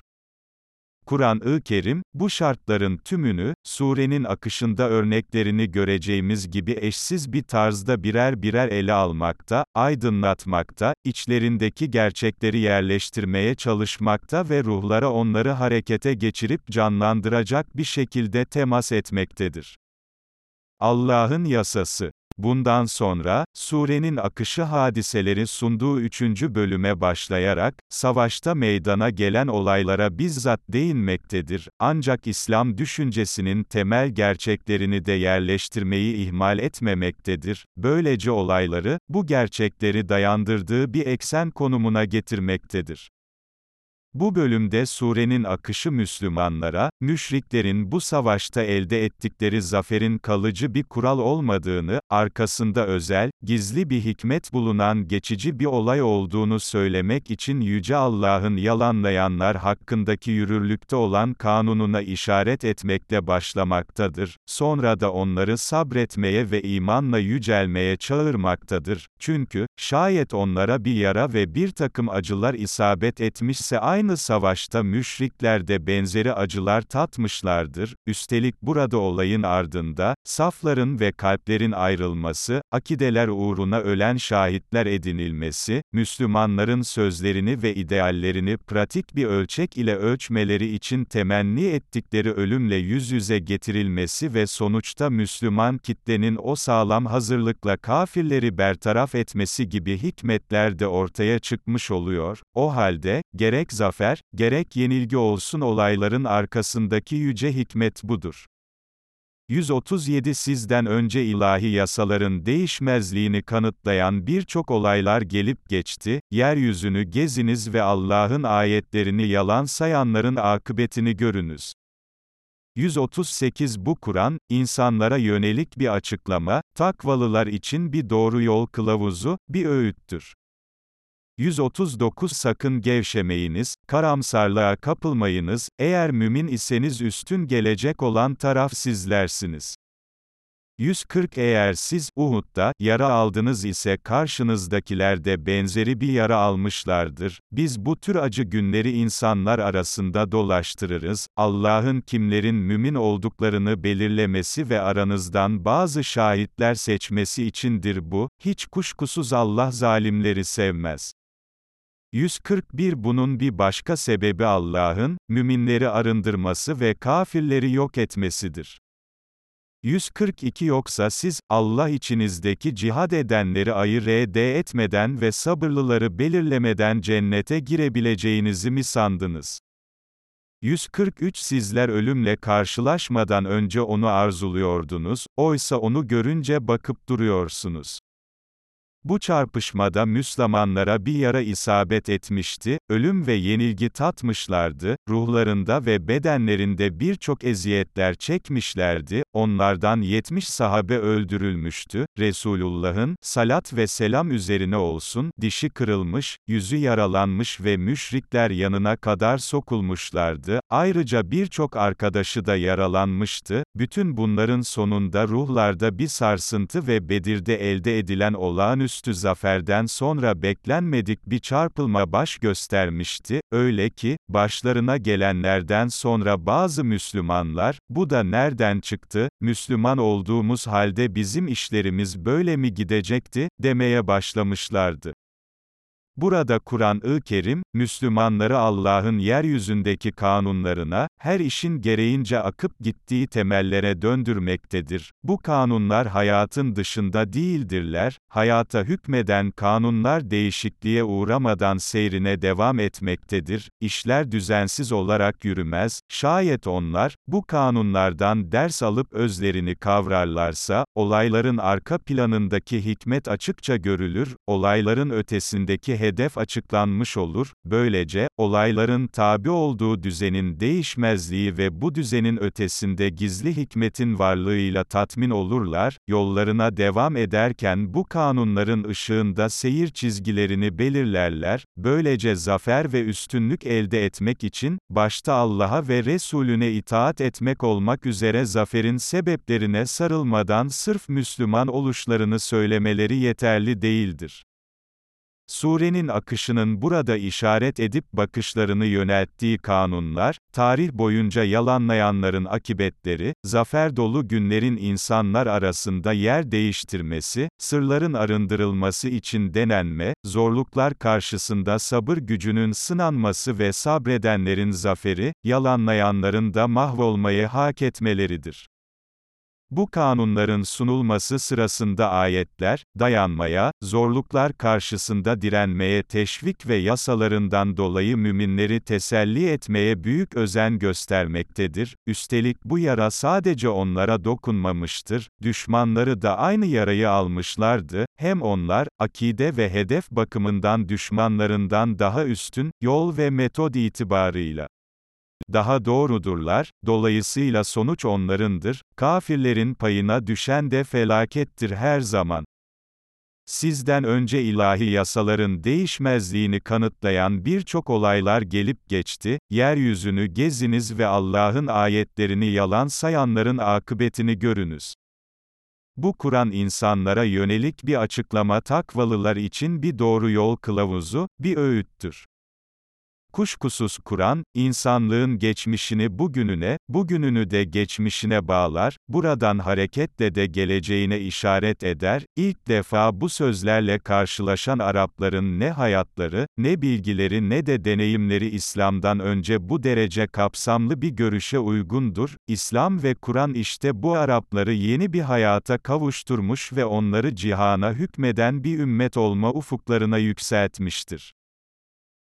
Kur'an-ı Kerim, bu şartların tümünü, surenin akışında örneklerini göreceğimiz gibi eşsiz bir tarzda birer birer ele almakta, aydınlatmakta, içlerindeki gerçekleri yerleştirmeye çalışmakta ve ruhlara onları harekete geçirip canlandıracak bir şekilde temas etmektedir. Allah'ın yasası Bundan sonra, surenin akışı hadiseleri sunduğu üçüncü bölüme başlayarak, savaşta meydana gelen olaylara bizzat değinmektedir, ancak İslam düşüncesinin temel gerçeklerini de yerleştirmeyi ihmal etmemektedir, böylece olayları, bu gerçekleri dayandırdığı bir eksen konumuna getirmektedir. Bu bölümde surenin akışı Müslümanlara, müşriklerin bu savaşta elde ettikleri zaferin kalıcı bir kural olmadığını, arkasında özel, gizli bir hikmet bulunan geçici bir olay olduğunu söylemek için Yüce Allah'ın yalanlayanlar hakkındaki yürürlükte olan kanununa işaret etmekle başlamaktadır, sonra da onları sabretmeye ve imanla yücelmeye çağırmaktadır, çünkü, şayet onlara bir yara ve bir takım acılar isabet etmişse aynı Aynı savaşta müşrikler de benzeri acılar tatmışlardır, üstelik burada olayın ardında, safların ve kalplerin ayrılması, akideler uğruna ölen şahitler edinilmesi, Müslümanların sözlerini ve ideallerini pratik bir ölçek ile ölçmeleri için temenni ettikleri ölümle yüz yüze getirilmesi ve sonuçta Müslüman kitlenin o sağlam hazırlıkla kafirleri bertaraf etmesi gibi hikmetler de ortaya çıkmış oluyor, o halde, gerek zafer zafer, gerek yenilgi olsun olayların arkasındaki yüce hikmet budur. 137 Sizden önce ilahi yasaların değişmezliğini kanıtlayan birçok olaylar gelip geçti, yeryüzünü geziniz ve Allah'ın ayetlerini yalan sayanların akıbetini görünüz. 138 Bu Kur'an, insanlara yönelik bir açıklama, takvalılar için bir doğru yol kılavuzu, bir öğüttür. 139 Sakın gevşemeyiniz, karamsarlığa kapılmayınız, eğer mümin iseniz üstün gelecek olan taraf sizlersiniz. 140 Eğer siz, Uhud'da, yara aldınız ise karşınızdakiler de benzeri bir yara almışlardır. Biz bu tür acı günleri insanlar arasında dolaştırırız. Allah'ın kimlerin mümin olduklarını belirlemesi ve aranızdan bazı şahitler seçmesi içindir bu. Hiç kuşkusuz Allah zalimleri sevmez. 141 Bunun bir başka sebebi Allah'ın, müminleri arındırması ve kafirleri yok etmesidir. 142 Yoksa siz, Allah içinizdeki cihad edenleri ayır ede etmeden ve sabırlıları belirlemeden cennete girebileceğinizi mi sandınız? 143 Sizler ölümle karşılaşmadan önce onu arzuluyordunuz, oysa onu görünce bakıp duruyorsunuz. Bu çarpışmada Müslümanlara bir yara isabet etmişti, ölüm ve yenilgi tatmışlardı, ruhlarında ve bedenlerinde birçok eziyetler çekmişlerdi, onlardan 70 sahabe öldürülmüştü, Resulullah'ın, salat ve selam üzerine olsun, dişi kırılmış, yüzü yaralanmış ve müşrikler yanına kadar sokulmuşlardı, ayrıca birçok arkadaşı da yaralanmıştı, bütün bunların sonunda ruhlarda bir sarsıntı ve Bedir'de elde edilen olağanüstü olağanüstü zaferden sonra beklenmedik bir çarpılma baş göstermişti, öyle ki, başlarına gelenlerden sonra bazı Müslümanlar, bu da nereden çıktı, Müslüman olduğumuz halde bizim işlerimiz böyle mi gidecekti, demeye başlamışlardı. Burada Kur'an-ı Kerim, Müslümanları Allah'ın yeryüzündeki kanunlarına, her işin gereğince akıp gittiği temellere döndürmektedir. Bu kanunlar hayatın dışında değildirler, hayata hükmeden kanunlar değişikliğe uğramadan seyrine devam etmektedir, işler düzensiz olarak yürümez, şayet onlar, bu kanunlardan ders alıp özlerini kavrarlarsa, olayların arka planındaki hikmet açıkça görülür, olayların ötesindeki hedef açıklanmış olur, böylece, olayların tabi olduğu düzenin değişmezliği ve bu düzenin ötesinde gizli hikmetin varlığıyla tatmin olurlar, yollarına devam ederken bu kanunların ışığında seyir çizgilerini belirlerler, böylece zafer ve üstünlük elde etmek için, başta Allah'a ve Resulüne itaat etmek olmak üzere zaferin sebeplerine sarılmadan sırf Müslüman oluşlarını söylemeleri yeterli değildir. Surenin akışının burada işaret edip bakışlarını yönelttiği kanunlar, tarih boyunca yalanlayanların akibetleri, zafer dolu günlerin insanlar arasında yer değiştirmesi, sırların arındırılması için denenme, zorluklar karşısında sabır gücünün sınanması ve sabredenlerin zaferi, yalanlayanların da mahvolmayı hak etmeleridir. Bu kanunların sunulması sırasında ayetler, dayanmaya, zorluklar karşısında direnmeye teşvik ve yasalarından dolayı müminleri teselli etmeye büyük özen göstermektedir. Üstelik bu yara sadece onlara dokunmamıştır, düşmanları da aynı yarayı almışlardı, hem onlar, akide ve hedef bakımından düşmanlarından daha üstün, yol ve metod itibarıyla daha doğrudurlar, dolayısıyla sonuç onlarındır, kafirlerin payına düşen de felakettir her zaman. Sizden önce ilahi yasaların değişmezliğini kanıtlayan birçok olaylar gelip geçti, yeryüzünü geziniz ve Allah'ın ayetlerini yalan sayanların akıbetini görünüz. Bu Kur'an insanlara yönelik bir açıklama takvalılar için bir doğru yol kılavuzu, bir öğüttür. Kuşkusuz Kur'an, insanlığın geçmişini bugününe, bugününü de geçmişine bağlar, buradan hareketle de geleceğine işaret eder, ilk defa bu sözlerle karşılaşan Arapların ne hayatları, ne bilgileri ne de deneyimleri İslam'dan önce bu derece kapsamlı bir görüşe uygundur, İslam ve Kur'an işte bu Arapları yeni bir hayata kavuşturmuş ve onları cihana hükmeden bir ümmet olma ufuklarına yükseltmiştir.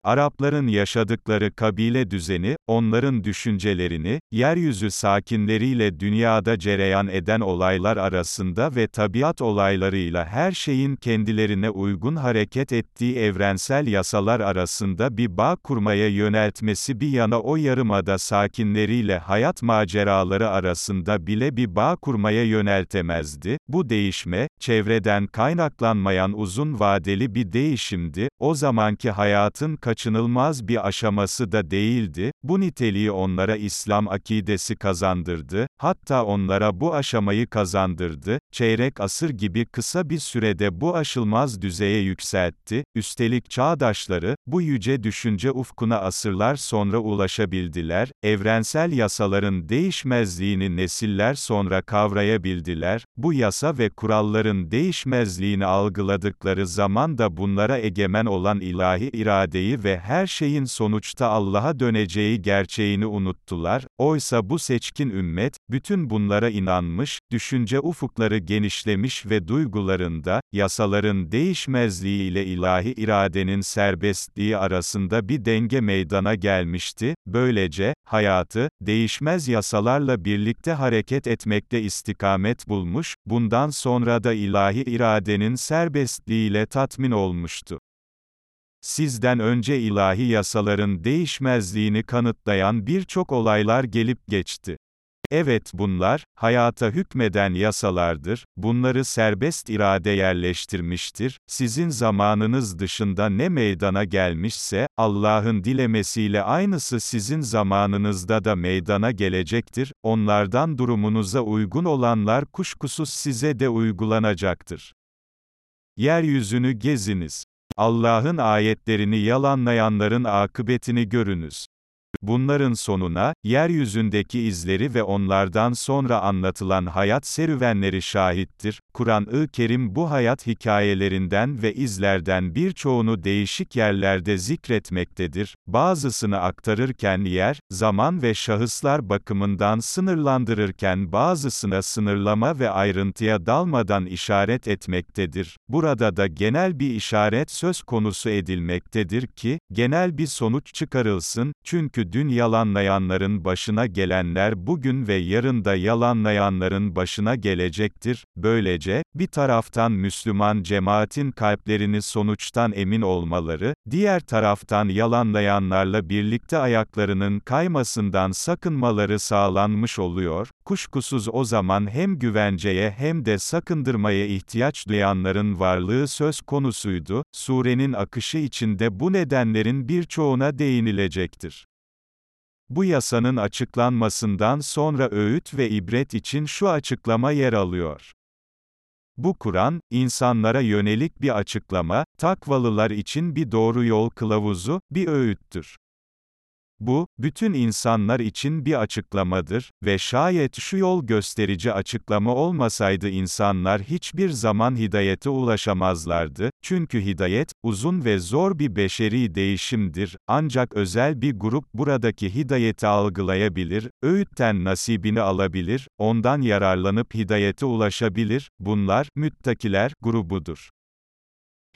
Arapların yaşadıkları kabile düzeni, onların düşüncelerini, yeryüzü sakinleriyle dünyada cereyan eden olaylar arasında ve tabiat olaylarıyla her şeyin kendilerine uygun hareket ettiği evrensel yasalar arasında bir bağ kurmaya yöneltmesi bir yana o yarımada sakinleriyle hayat maceraları arasında bile bir bağ kurmaya yöneltemezdi. Bu değişme, çevreden kaynaklanmayan uzun vadeli bir değişimdi, o zamanki hayatın kaçınılmaz bir aşaması da değildi, bu niteliği onlara İslam akidesi kazandırdı, hatta onlara bu aşamayı kazandırdı, çeyrek asır gibi kısa bir sürede bu aşılmaz düzeye yükseltti, üstelik çağdaşları, bu yüce düşünce ufkuna asırlar sonra ulaşabildiler, evrensel yasaların değişmezliğini nesiller sonra kavrayabildiler, bu yasa ve kuralların değişmezliğini algıladıkları zaman da bunlara egemen olan ilahi iradeyi ve her şeyin sonuçta Allah'a döneceği gerçeğini unuttular, oysa bu seçkin ümmet, bütün bunlara inanmış, düşünce ufukları genişlemiş ve duygularında, yasaların değişmezliği ile ilahi iradenin serbestliği arasında bir denge meydana gelmişti, böylece, hayatı, değişmez yasalarla birlikte hareket etmekte istikamet bulmuş, bundan sonra da ilahi iradenin serbestliğiyle tatmin olmuştu. Sizden önce ilahi yasaların değişmezliğini kanıtlayan birçok olaylar gelip geçti. Evet bunlar, hayata hükmeden yasalardır, bunları serbest irade yerleştirmiştir, sizin zamanınız dışında ne meydana gelmişse, Allah'ın dilemesiyle aynısı sizin zamanınızda da meydana gelecektir, onlardan durumunuza uygun olanlar kuşkusuz size de uygulanacaktır. Yeryüzünü geziniz. Allah'ın ayetlerini yalanlayanların akıbetini görünüz. Bunların sonuna, yeryüzündeki izleri ve onlardan sonra anlatılan hayat serüvenleri şahittir. Kur'an-ı Kerim bu hayat hikayelerinden ve izlerden birçoğunu değişik yerlerde zikretmektedir. Bazısını aktarırken yer, zaman ve şahıslar bakımından sınırlandırırken bazısına sınırlama ve ayrıntıya dalmadan işaret etmektedir. Burada da genel bir işaret söz konusu edilmektedir ki, genel bir sonuç çıkarılsın, çünkü dün yalanlayanların başına gelenler bugün ve yarın da yalanlayanların başına gelecektir. Böylece, bir taraftan Müslüman cemaatin kalplerini sonuçtan emin olmaları, diğer taraftan yalanlayanlarla birlikte ayaklarının kaymasından sakınmaları sağlanmış oluyor, kuşkusuz o zaman hem güvenceye hem de sakındırmaya ihtiyaç duyanların varlığı söz konusuydu, surenin akışı içinde bu nedenlerin birçoğuna değinilecektir. Bu yasanın açıklanmasından sonra öğüt ve ibret için şu açıklama yer alıyor. Bu Kur'an, insanlara yönelik bir açıklama, takvalılar için bir doğru yol kılavuzu, bir öğüttür. Bu, bütün insanlar için bir açıklamadır ve şayet şu yol gösterici açıklama olmasaydı insanlar hiçbir zaman hidayete ulaşamazlardı, çünkü hidayet, uzun ve zor bir beşeri değişimdir, ancak özel bir grup buradaki hidayeti algılayabilir, öğütten nasibini alabilir, ondan yararlanıp hidayete ulaşabilir, bunlar, müttakiler, grubudur.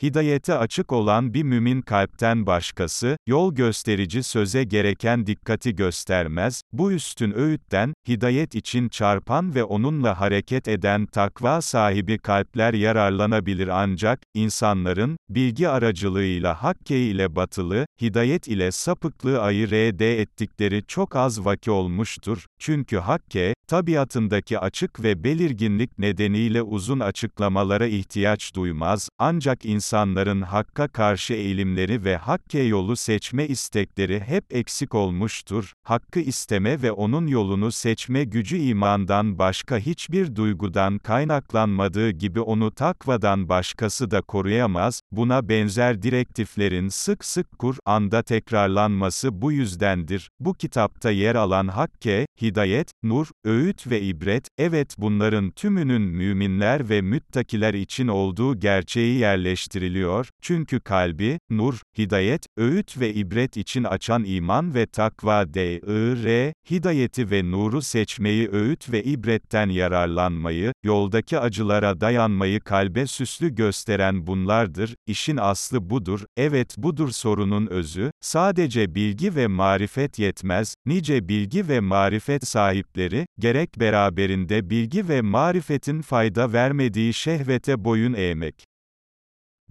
Hidayete açık olan bir mümin kalpten başkası, yol gösterici söze gereken dikkati göstermez, bu üstün öğütten, hidayet için çarpan ve onunla hareket eden takva sahibi kalpler yararlanabilir ancak, insanların, bilgi aracılığıyla hakke ile batılı, hidayet ile sapıklığı ayırt ettikleri çok az vaki olmuştur, çünkü hakke, tabiatındaki açık ve belirginlik nedeniyle uzun açıklamalara ihtiyaç duymaz, ancak insanların hakka karşı eğilimleri ve hakke yolu seçme istekleri hep eksik olmuştur, hakkı isteme ve onun yolunu seçme gücü imandan başka hiçbir duygudan kaynaklanmadığı gibi onu takvadan başkası da koruyamaz, buna benzer direktiflerin sık sık Kur'an'da tekrarlanması bu yüzdendir, bu kitapta yer alan hakke, hidayet, nur, öğüt ve ibret, evet bunların tümünün müminler ve müttakiler için olduğu gerçeği yerleştiriliyor, çünkü kalbi, nur, hidayet, öğüt ve ibret için açan iman ve takva d.i.r., hidayeti ve nuru seçmeyi öğüt ve ibretten yararlanmayı, yoldaki acılara dayanmayı kalbe süslü gösteren bunlardır, işin aslı budur, evet budur sorunun özü, sadece bilgi ve marifet yetmez, nice bilgi ve marifet sahipleri, gerek beraberinde bilgi ve marifetin fayda vermediği şehvete boyun eğmek.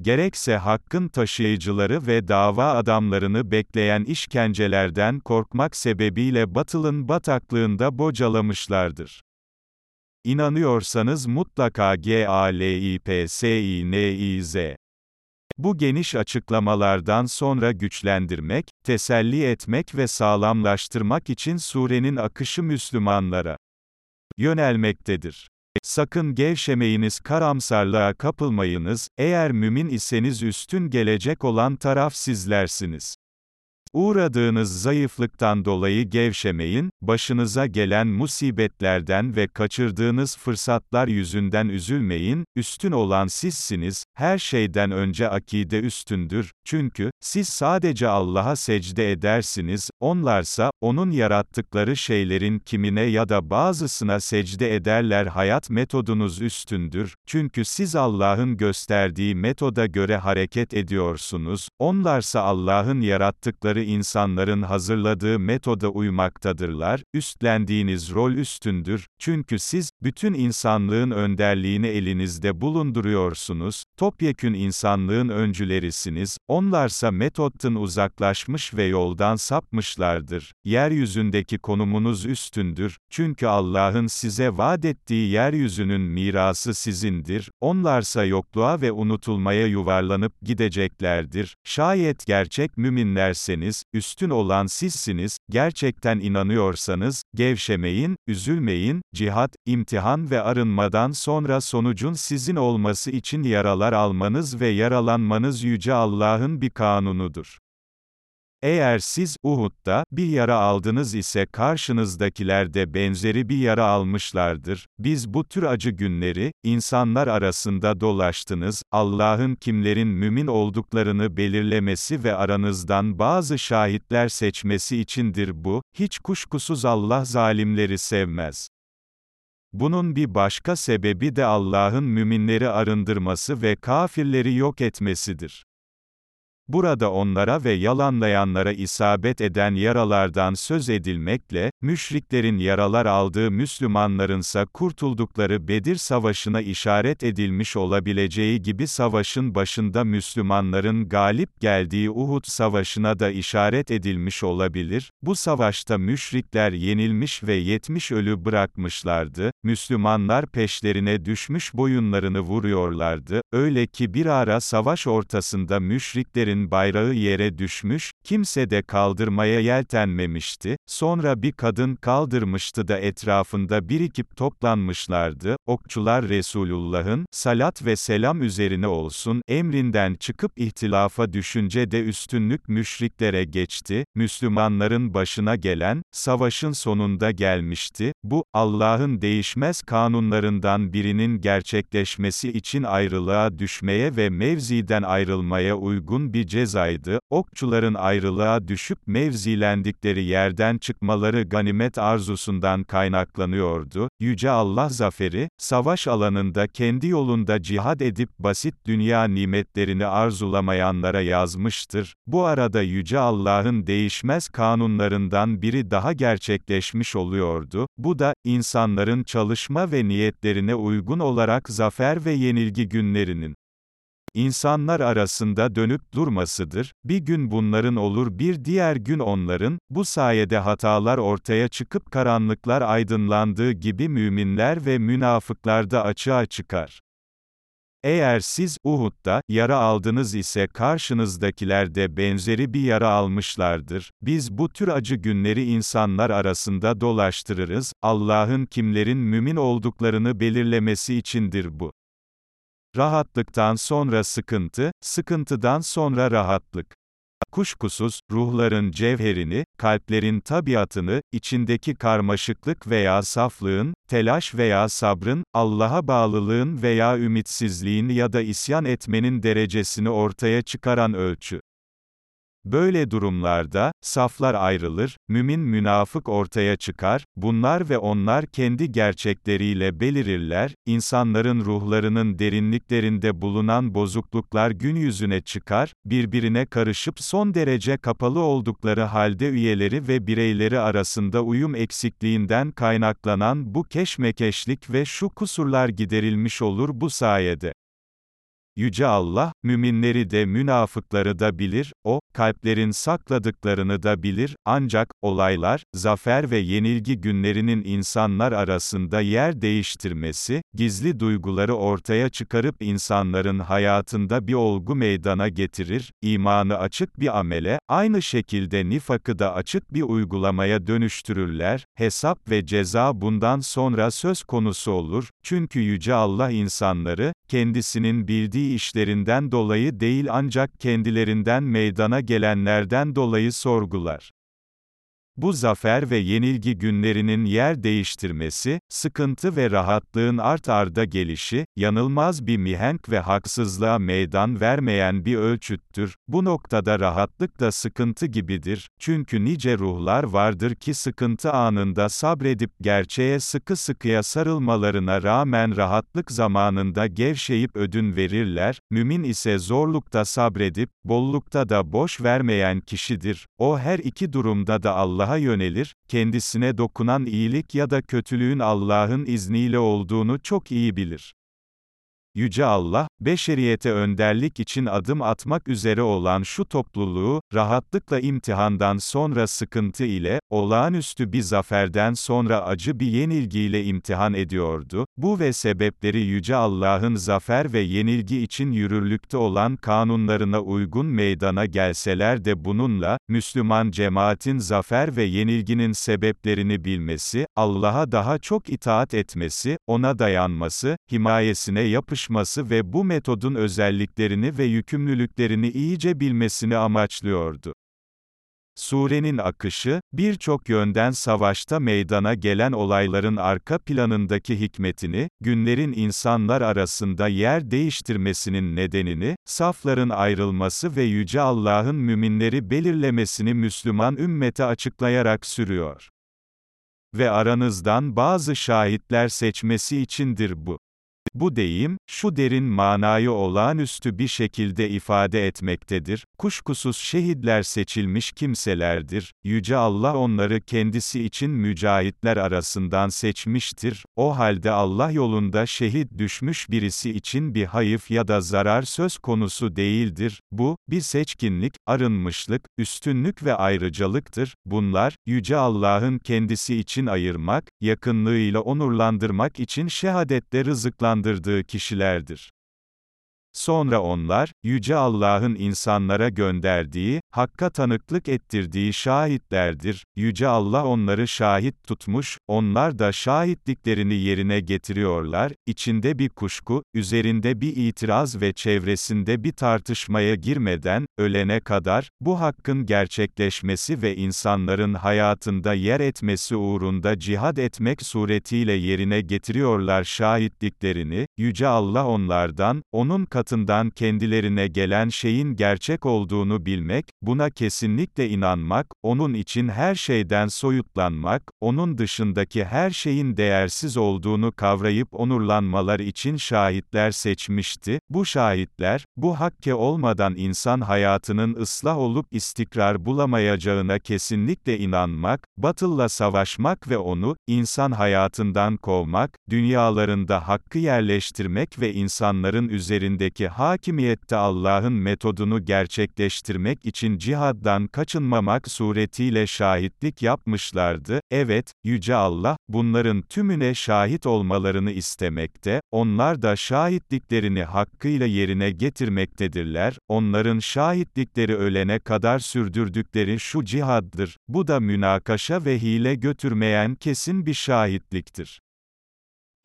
Gerekse hakkın taşıyıcıları ve dava adamlarını bekleyen işkencelerden korkmak sebebiyle batılın bataklığında bocalamışlardır. İnanıyorsanız mutlaka GALIPSINIZ. Bu geniş açıklamalardan sonra güçlendirmek, teselli etmek ve sağlamlaştırmak için surenin akışı Müslümanlara yönelmektedir. Sakın gevşemeyiniz karamsarlığa kapılmayınız, eğer mümin iseniz üstün gelecek olan taraf sizlersiniz. Uğradığınız zayıflıktan dolayı gevşemeyin, başınıza gelen musibetlerden ve kaçırdığınız fırsatlar yüzünden üzülmeyin, üstün olan sizsiniz, her şeyden önce akide üstündür, çünkü, siz sadece Allah'a secde edersiniz, onlarsa, O'nun yarattıkları şeylerin kimine ya da bazısına secde ederler hayat metodunuz üstündür, çünkü siz Allah'ın gösterdiği metoda göre hareket ediyorsunuz, onlarsa Allah'ın yarattıkları insanların hazırladığı metoda uymaktadırlar, üstlendiğiniz rol üstündür, çünkü siz, bütün insanlığın önderliğini elinizde bulunduruyorsunuz, topyekün insanlığın öncülerisiniz, onlarsa metottan uzaklaşmış ve yoldan sapmışlardır, yeryüzündeki konumunuz üstündür, çünkü Allah'ın size vaat ettiği yeryüzünün mirası sizindir, onlarsa yokluğa ve unutulmaya yuvarlanıp gideceklerdir, şayet gerçek müminlerseniz, üstün olan sizsiniz, gerçekten inanıyorsanız, gevşemeyin, üzülmeyin, cihat, imtihan ve arınmadan sonra sonucun sizin olması için yaralar almanız ve yaralanmanız Yüce Allah'ın bir kanunudur. Eğer siz, Uhud'da, bir yara aldınız ise karşınızdakiler de benzeri bir yara almışlardır. Biz bu tür acı günleri, insanlar arasında dolaştınız, Allah'ın kimlerin mümin olduklarını belirlemesi ve aranızdan bazı şahitler seçmesi içindir bu, hiç kuşkusuz Allah zalimleri sevmez. Bunun bir başka sebebi de Allah'ın müminleri arındırması ve kafirleri yok etmesidir. Burada onlara ve yalanlayanlara isabet eden yaralardan söz edilmekle, müşriklerin yaralar aldığı Müslümanlarınsa kurtuldukları Bedir Savaşı'na işaret edilmiş olabileceği gibi savaşın başında Müslümanların galip geldiği Uhud Savaşı'na da işaret edilmiş olabilir, bu savaşta müşrikler yenilmiş ve yetmiş ölü bırakmışlardı, Müslümanlar peşlerine düşmüş boyunlarını vuruyorlardı, öyle ki bir ara savaş ortasında müşriklerin bayrağı yere düşmüş, kimse de kaldırmaya yeltenmemişti, sonra bir kadın kaldırmıştı da etrafında birikip toplanmışlardı, okçular Resulullah'ın, salat ve selam üzerine olsun, emrinden çıkıp ihtilafa düşünce de üstünlük müşriklere geçti, Müslümanların başına gelen, savaşın sonunda gelmişti, bu, Allah'ın değişmez kanunlarından birinin gerçekleşmesi için ayrılığa düşmeye ve mevziden ayrılmaya uygun bir cezaydı, okçuların ayrılığa düşüp mevzilendikleri yerden çıkmaları ganimet arzusundan kaynaklanıyordu, Yüce Allah zaferi, savaş alanında kendi yolunda cihad edip basit dünya nimetlerini arzulamayanlara yazmıştır, bu arada Yüce Allah'ın değişmez kanunlarından biri daha gerçekleşmiş oluyordu, bu da, insanların çalışma ve niyetlerine uygun olarak zafer ve yenilgi günlerinin, insanlar arasında dönüp durmasıdır, bir gün bunların olur bir diğer gün onların, bu sayede hatalar ortaya çıkıp karanlıklar aydınlandığı gibi müminler ve münafıklar da açığa çıkar. Eğer siz, Uhud'da, yara aldınız ise karşınızdakiler de benzeri bir yara almışlardır. Biz bu tür acı günleri insanlar arasında dolaştırırız, Allah'ın kimlerin mümin olduklarını belirlemesi içindir bu. Rahatlıktan sonra sıkıntı, sıkıntıdan sonra rahatlık. Kuşkusuz, ruhların cevherini, kalplerin tabiatını, içindeki karmaşıklık veya saflığın, telaş veya sabrın, Allah'a bağlılığın veya ümitsizliğin ya da isyan etmenin derecesini ortaya çıkaran ölçü. Böyle durumlarda, saflar ayrılır, mümin münafık ortaya çıkar, bunlar ve onlar kendi gerçekleriyle belirirler, insanların ruhlarının derinliklerinde bulunan bozukluklar gün yüzüne çıkar, birbirine karışıp son derece kapalı oldukları halde üyeleri ve bireyleri arasında uyum eksikliğinden kaynaklanan bu keşmekeşlik ve şu kusurlar giderilmiş olur bu sayede. Yüce Allah, müminleri de münafıkları da bilir, O, kalplerin sakladıklarını da bilir, ancak, olaylar, zafer ve yenilgi günlerinin insanlar arasında yer değiştirmesi, gizli duyguları ortaya çıkarıp insanların hayatında bir olgu meydana getirir, imanı açık bir amele, aynı şekilde nifakı da açık bir uygulamaya dönüştürürler, hesap ve ceza bundan sonra söz konusu olur, çünkü Yüce Allah insanları, kendisinin bildiği işlerinden dolayı değil ancak kendilerinden meydana gelenlerden dolayı sorgular. Bu zafer ve yenilgi günlerinin yer değiştirmesi, sıkıntı ve rahatlığın art arda gelişi, yanılmaz bir mihenk ve haksızlığa meydan vermeyen bir ölçüttür. Bu noktada rahatlık da sıkıntı gibidir, çünkü nice ruhlar vardır ki sıkıntı anında sabredip gerçeğe sıkı sıkıya sarılmalarına rağmen rahatlık zamanında gevşeyip ödün verirler, mümin ise zorlukta sabredip, bollukta da boş vermeyen kişidir. O her iki durumda da Allah Allah'a yönelir, kendisine dokunan iyilik ya da kötülüğün Allah'ın izniyle olduğunu çok iyi bilir. Yüce Allah, beşeriyete önderlik için adım atmak üzere olan şu topluluğu, rahatlıkla imtihandan sonra sıkıntı ile, olağanüstü bir zaferden sonra acı bir yenilgiyle imtihan ediyordu. Bu ve sebepleri Yüce Allah'ın zafer ve yenilgi için yürürlükte olan kanunlarına uygun meydana gelseler de bununla, Müslüman cemaatin zafer ve yenilginin sebeplerini bilmesi, Allah'a daha çok itaat etmesi, ona dayanması, himayesine yapışması, çalışması ve bu metodun özelliklerini ve yükümlülüklerini iyice bilmesini amaçlıyordu. Surenin akışı, birçok yönden savaşta meydana gelen olayların arka planındaki hikmetini, günlerin insanlar arasında yer değiştirmesinin nedenini, safların ayrılması ve Yüce Allah'ın müminleri belirlemesini Müslüman ümmete açıklayarak sürüyor. Ve aranızdan bazı şahitler seçmesi içindir bu. Bu deyim, şu derin manayı olağanüstü bir şekilde ifade etmektedir. Kuşkusuz şehitler seçilmiş kimselerdir. Yüce Allah onları kendisi için mücahitler arasından seçmiştir. O halde Allah yolunda şehit düşmüş birisi için bir hayıf ya da zarar söz konusu değildir. Bu, bir seçkinlik, arınmışlık, üstünlük ve ayrıcalıktır. Bunlar, Yüce Allah'ın kendisi için ayırmak, yakınlığıyla onurlandırmak için şehadette rızıklandırdığı kişilerdir. Sonra onlar, Yüce Allah'ın insanlara gönderdiği, Hakk'a tanıklık ettirdiği şahitlerdir. Yüce Allah onları şahit tutmuş, onlar da şahitliklerini yerine getiriyorlar, içinde bir kuşku, üzerinde bir itiraz ve çevresinde bir tartışmaya girmeden, ölene kadar, bu hakkın gerçekleşmesi ve insanların hayatında yer etmesi uğrunda cihad etmek suretiyle yerine getiriyorlar şahitliklerini, Yüce Allah onlardan, onun katından kendilerine gelen şeyin gerçek olduğunu bilmek, buna kesinlikle inanmak, onun için her şeyden soyutlanmak, onun dışındaki her şeyin değersiz olduğunu kavrayıp onurlanmalar için şahitler seçmişti. Bu şahitler, bu hakke olmadan insan hayatının ıslah olup istikrar bulamayacağına kesinlikle inanmak, batılla savaşmak ve onu, insan hayatından kovmak, dünyalarında hakkı yerleştirmek ve insanların üzerindeki hakimiyette Allah'ın metodunu gerçekleştirmek için cihaddan kaçınmamak suretiyle şahitlik yapmışlardı. Evet, Yüce Allah, bunların tümüne şahit olmalarını istemekte, onlar da şahitliklerini hakkıyla yerine getirmektedirler, onların şahitlikleri ölene kadar sürdürdükleri şu cihaddır, bu da münakaşa ve hile götürmeyen kesin bir şahitliktir.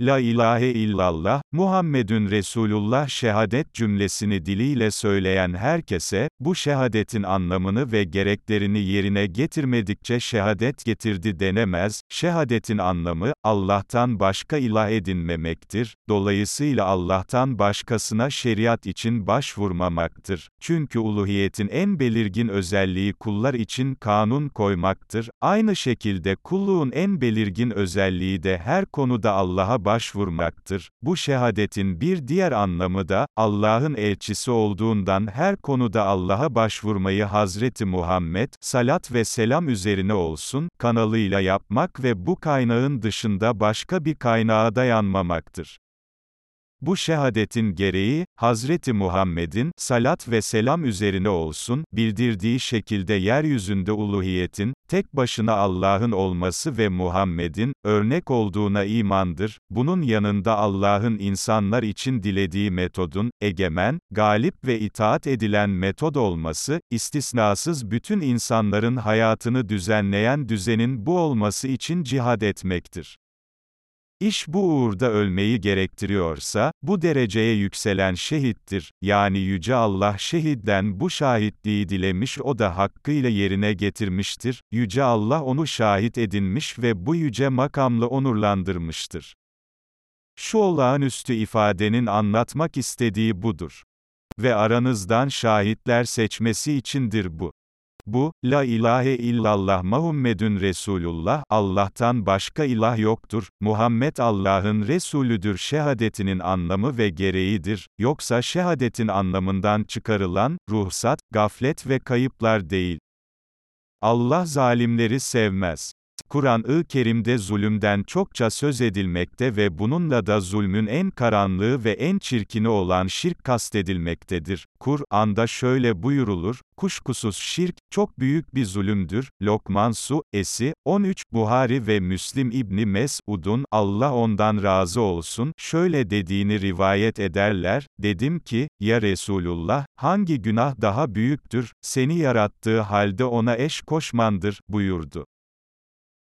La ilahe illallah, Muhammedun Resulullah şehadet cümlesini diliyle söyleyen herkese, bu şehadetin anlamını ve gereklerini yerine getirmedikçe şehadet getirdi denemez, şehadetin anlamı, Allah'tan başka ilah edinmemektir, dolayısıyla Allah'tan başkasına şeriat için başvurmamaktır. Çünkü uluhiyetin en belirgin özelliği kullar için kanun koymaktır, aynı şekilde kulluğun en belirgin özelliği de her konuda Allah'a başvurmaktır. Bu şehadetin bir diğer anlamı da, Allah'ın elçisi olduğundan her konuda Allah'a başvurmayı Hazreti Muhammed, salat ve selam üzerine olsun, kanalıyla yapmak ve bu kaynağın dışında başka bir kaynağa dayanmamaktır. Bu şehadetin gereği, Hazreti Muhammed'in, salat ve selam üzerine olsun, bildirdiği şekilde yeryüzünde uluhiyetin, tek başına Allah'ın olması ve Muhammed'in, örnek olduğuna imandır, bunun yanında Allah'ın insanlar için dilediği metodun, egemen, galip ve itaat edilen metod olması, istisnasız bütün insanların hayatını düzenleyen düzenin bu olması için cihad etmektir. İş bu uğurda ölmeyi gerektiriyorsa, bu dereceye yükselen şehittir, yani Yüce Allah şehitten bu şahitliği dilemiş o da hakkıyla yerine getirmiştir, Yüce Allah onu şahit edinmiş ve bu yüce makamla onurlandırmıştır. Şu olağanüstü ifadenin anlatmak istediği budur. Ve aranızdan şahitler seçmesi içindir bu. Bu, la ilahe illallah Muhammedun Resulullah, Allah'tan başka ilah yoktur, Muhammed Allah'ın Resulüdür şehadetinin anlamı ve gereğidir, yoksa şehadetin anlamından çıkarılan, ruhsat, gaflet ve kayıplar değil. Allah zalimleri sevmez. Kur'an-ı Kerim'de zulümden çokça söz edilmekte ve bununla da zulmün en karanlığı ve en çirkini olan şirk kastedilmektedir. Kur'an'da şöyle buyurulur, kuşkusuz şirk, çok büyük bir zulümdür. Lokman Su, Esi, 13, Buhari ve Müslim İbni Mes'ud'un, Allah ondan razı olsun, şöyle dediğini rivayet ederler, dedim ki, ya Resulullah, hangi günah daha büyüktür, seni yarattığı halde ona eş koşmandır, buyurdu.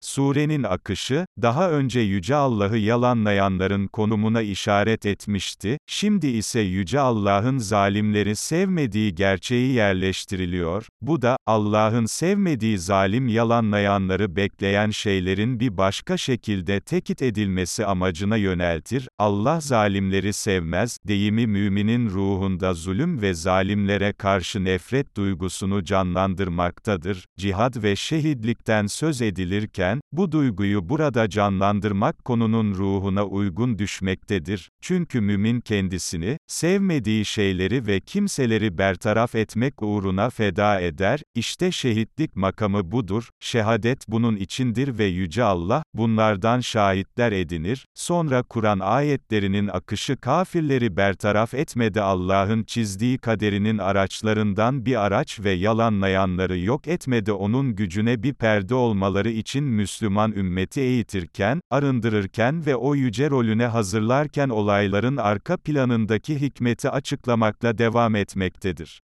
Surenin akışı, daha önce Yüce Allah'ı yalanlayanların konumuna işaret etmişti, şimdi ise Yüce Allah'ın zalimleri sevmediği gerçeği yerleştiriliyor, bu da, Allah'ın sevmediği zalim yalanlayanları bekleyen şeylerin bir başka şekilde tekit edilmesi amacına yöneltir, Allah zalimleri sevmez, deyimi müminin ruhunda zulüm ve zalimlere karşı nefret duygusunu canlandırmaktadır, cihad ve şehidlikten söz edilirken, yüzden, bu duyguyu burada canlandırmak konunun ruhuna uygun düşmektedir, çünkü mümin kendisini, sevmediği şeyleri ve kimseleri bertaraf etmek uğruna feda eder, işte şehitlik makamı budur, şehadet bunun içindir ve Yüce Allah, bunlardan şahitler edinir, sonra Kur'an ayetlerinin akışı kafirleri bertaraf etmedi. Allah'ın çizdiği kaderinin araçlarından bir araç ve yalanlayanları yok etmedi. Onun gücüne bir perde olmaları için Müslüman ümmeti eğitirken, arındırırken ve o yüce rolüne hazırlarken olayların arka planındaki hikmeti açıklamakla devam etmektedir.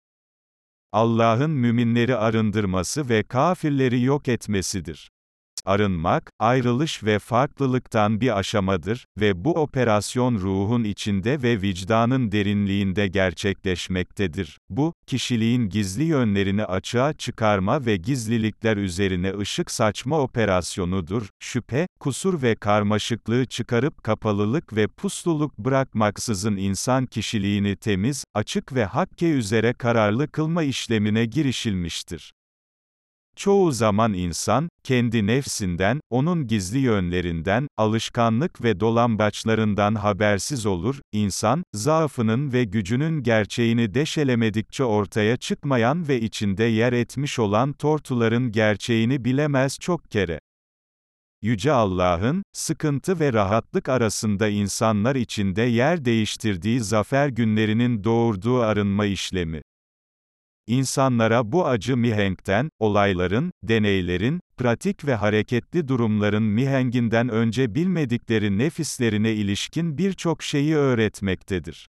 Allah'ın müminleri arındırması ve kafirleri yok etmesidir. Arınmak, ayrılış ve farklılıktan bir aşamadır ve bu operasyon ruhun içinde ve vicdanın derinliğinde gerçekleşmektedir. Bu, kişiliğin gizli yönlerini açığa çıkarma ve gizlilikler üzerine ışık saçma operasyonudur. Şüphe, kusur ve karmaşıklığı çıkarıp kapalılık ve pusluluk bırakmaksızın insan kişiliğini temiz, açık ve hakke üzere kararlı kılma işlemine girişilmiştir. Çoğu zaman insan, kendi nefsinden, onun gizli yönlerinden, alışkanlık ve dolambaçlarından habersiz olur, insan, zaafının ve gücünün gerçeğini deşelemedikçe ortaya çıkmayan ve içinde yer etmiş olan tortuların gerçeğini bilemez çok kere. Yüce Allah'ın, sıkıntı ve rahatlık arasında insanlar içinde yer değiştirdiği zafer günlerinin doğurduğu arınma işlemi. İnsanlara bu acı mihenkten, olayların, deneylerin, pratik ve hareketli durumların mihenginden önce bilmedikleri nefislerine ilişkin birçok şeyi öğretmektedir.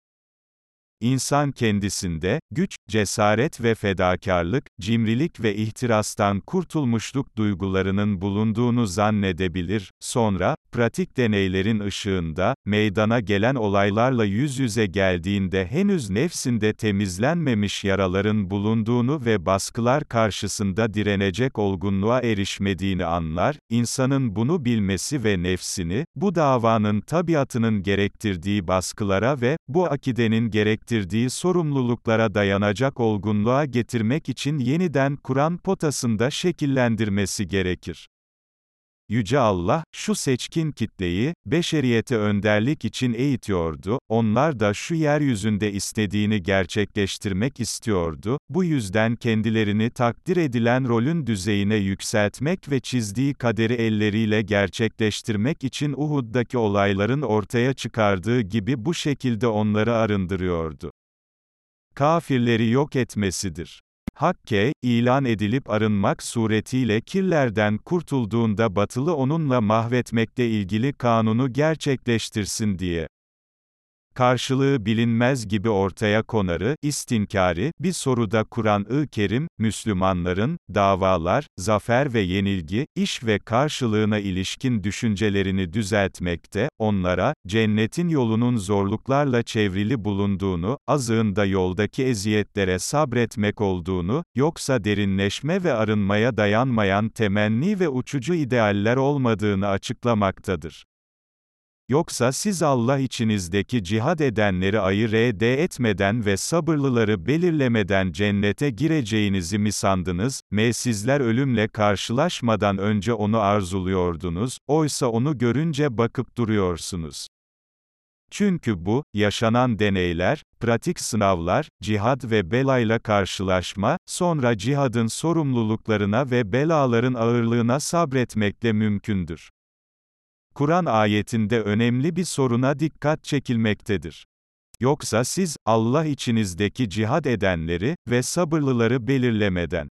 İnsan kendisinde, güç, cesaret ve fedakarlık, cimrilik ve ihtirastan kurtulmuşluk duygularının bulunduğunu zannedebilir, sonra, pratik deneylerin ışığında, meydana gelen olaylarla yüz yüze geldiğinde henüz nefsinde temizlenmemiş yaraların bulunduğunu ve baskılar karşısında direnecek olgunluğa erişmediğini anlar, insanın bunu bilmesi ve nefsini, bu davanın tabiatının gerektirdiği baskılara ve, bu akidenin gerektirdiği gerektirdiği sorumluluklara dayanacak olgunluğa getirmek için yeniden Kur'an potasında şekillendirmesi gerekir. Yüce Allah, şu seçkin kitleyi, beşeriyete önderlik için eğitiyordu, onlar da şu yeryüzünde istediğini gerçekleştirmek istiyordu, bu yüzden kendilerini takdir edilen rolün düzeyine yükseltmek ve çizdiği kaderi elleriyle gerçekleştirmek için Uhud'daki olayların ortaya çıkardığı gibi bu şekilde onları arındırıyordu. Kafirleri yok etmesidir. Hakke, ilan edilip arınmak suretiyle kirlerden kurtulduğunda batılı onunla mahvetmekle ilgili kanunu gerçekleştirsin diye karşılığı bilinmez gibi ortaya konarı, istinkari, bir soruda Kur'an-ı Kerim, Müslümanların, davalar, zafer ve yenilgi, iş ve karşılığına ilişkin düşüncelerini düzeltmekte, onlara, cennetin yolunun zorluklarla çevrili bulunduğunu, azığında yoldaki eziyetlere sabretmek olduğunu, yoksa derinleşme ve arınmaya dayanmayan temenni ve uçucu idealler olmadığını açıklamaktadır. Yoksa siz Allah içinizdeki cihad edenleri ayır ede etmeden ve sabırlıları belirlemeden cennete gireceğinizi mi sandınız? Me sizler ölümle karşılaşmadan önce onu arzuluyordunuz, oysa onu görünce bakıp duruyorsunuz. Çünkü bu, yaşanan deneyler, pratik sınavlar, cihad ve belayla karşılaşma, sonra cihadın sorumluluklarına ve belaların ağırlığına sabretmekle mümkündür. Kur'an ayetinde önemli bir soruna dikkat çekilmektedir. Yoksa siz, Allah içinizdeki cihad edenleri ve sabırlıları belirlemeden,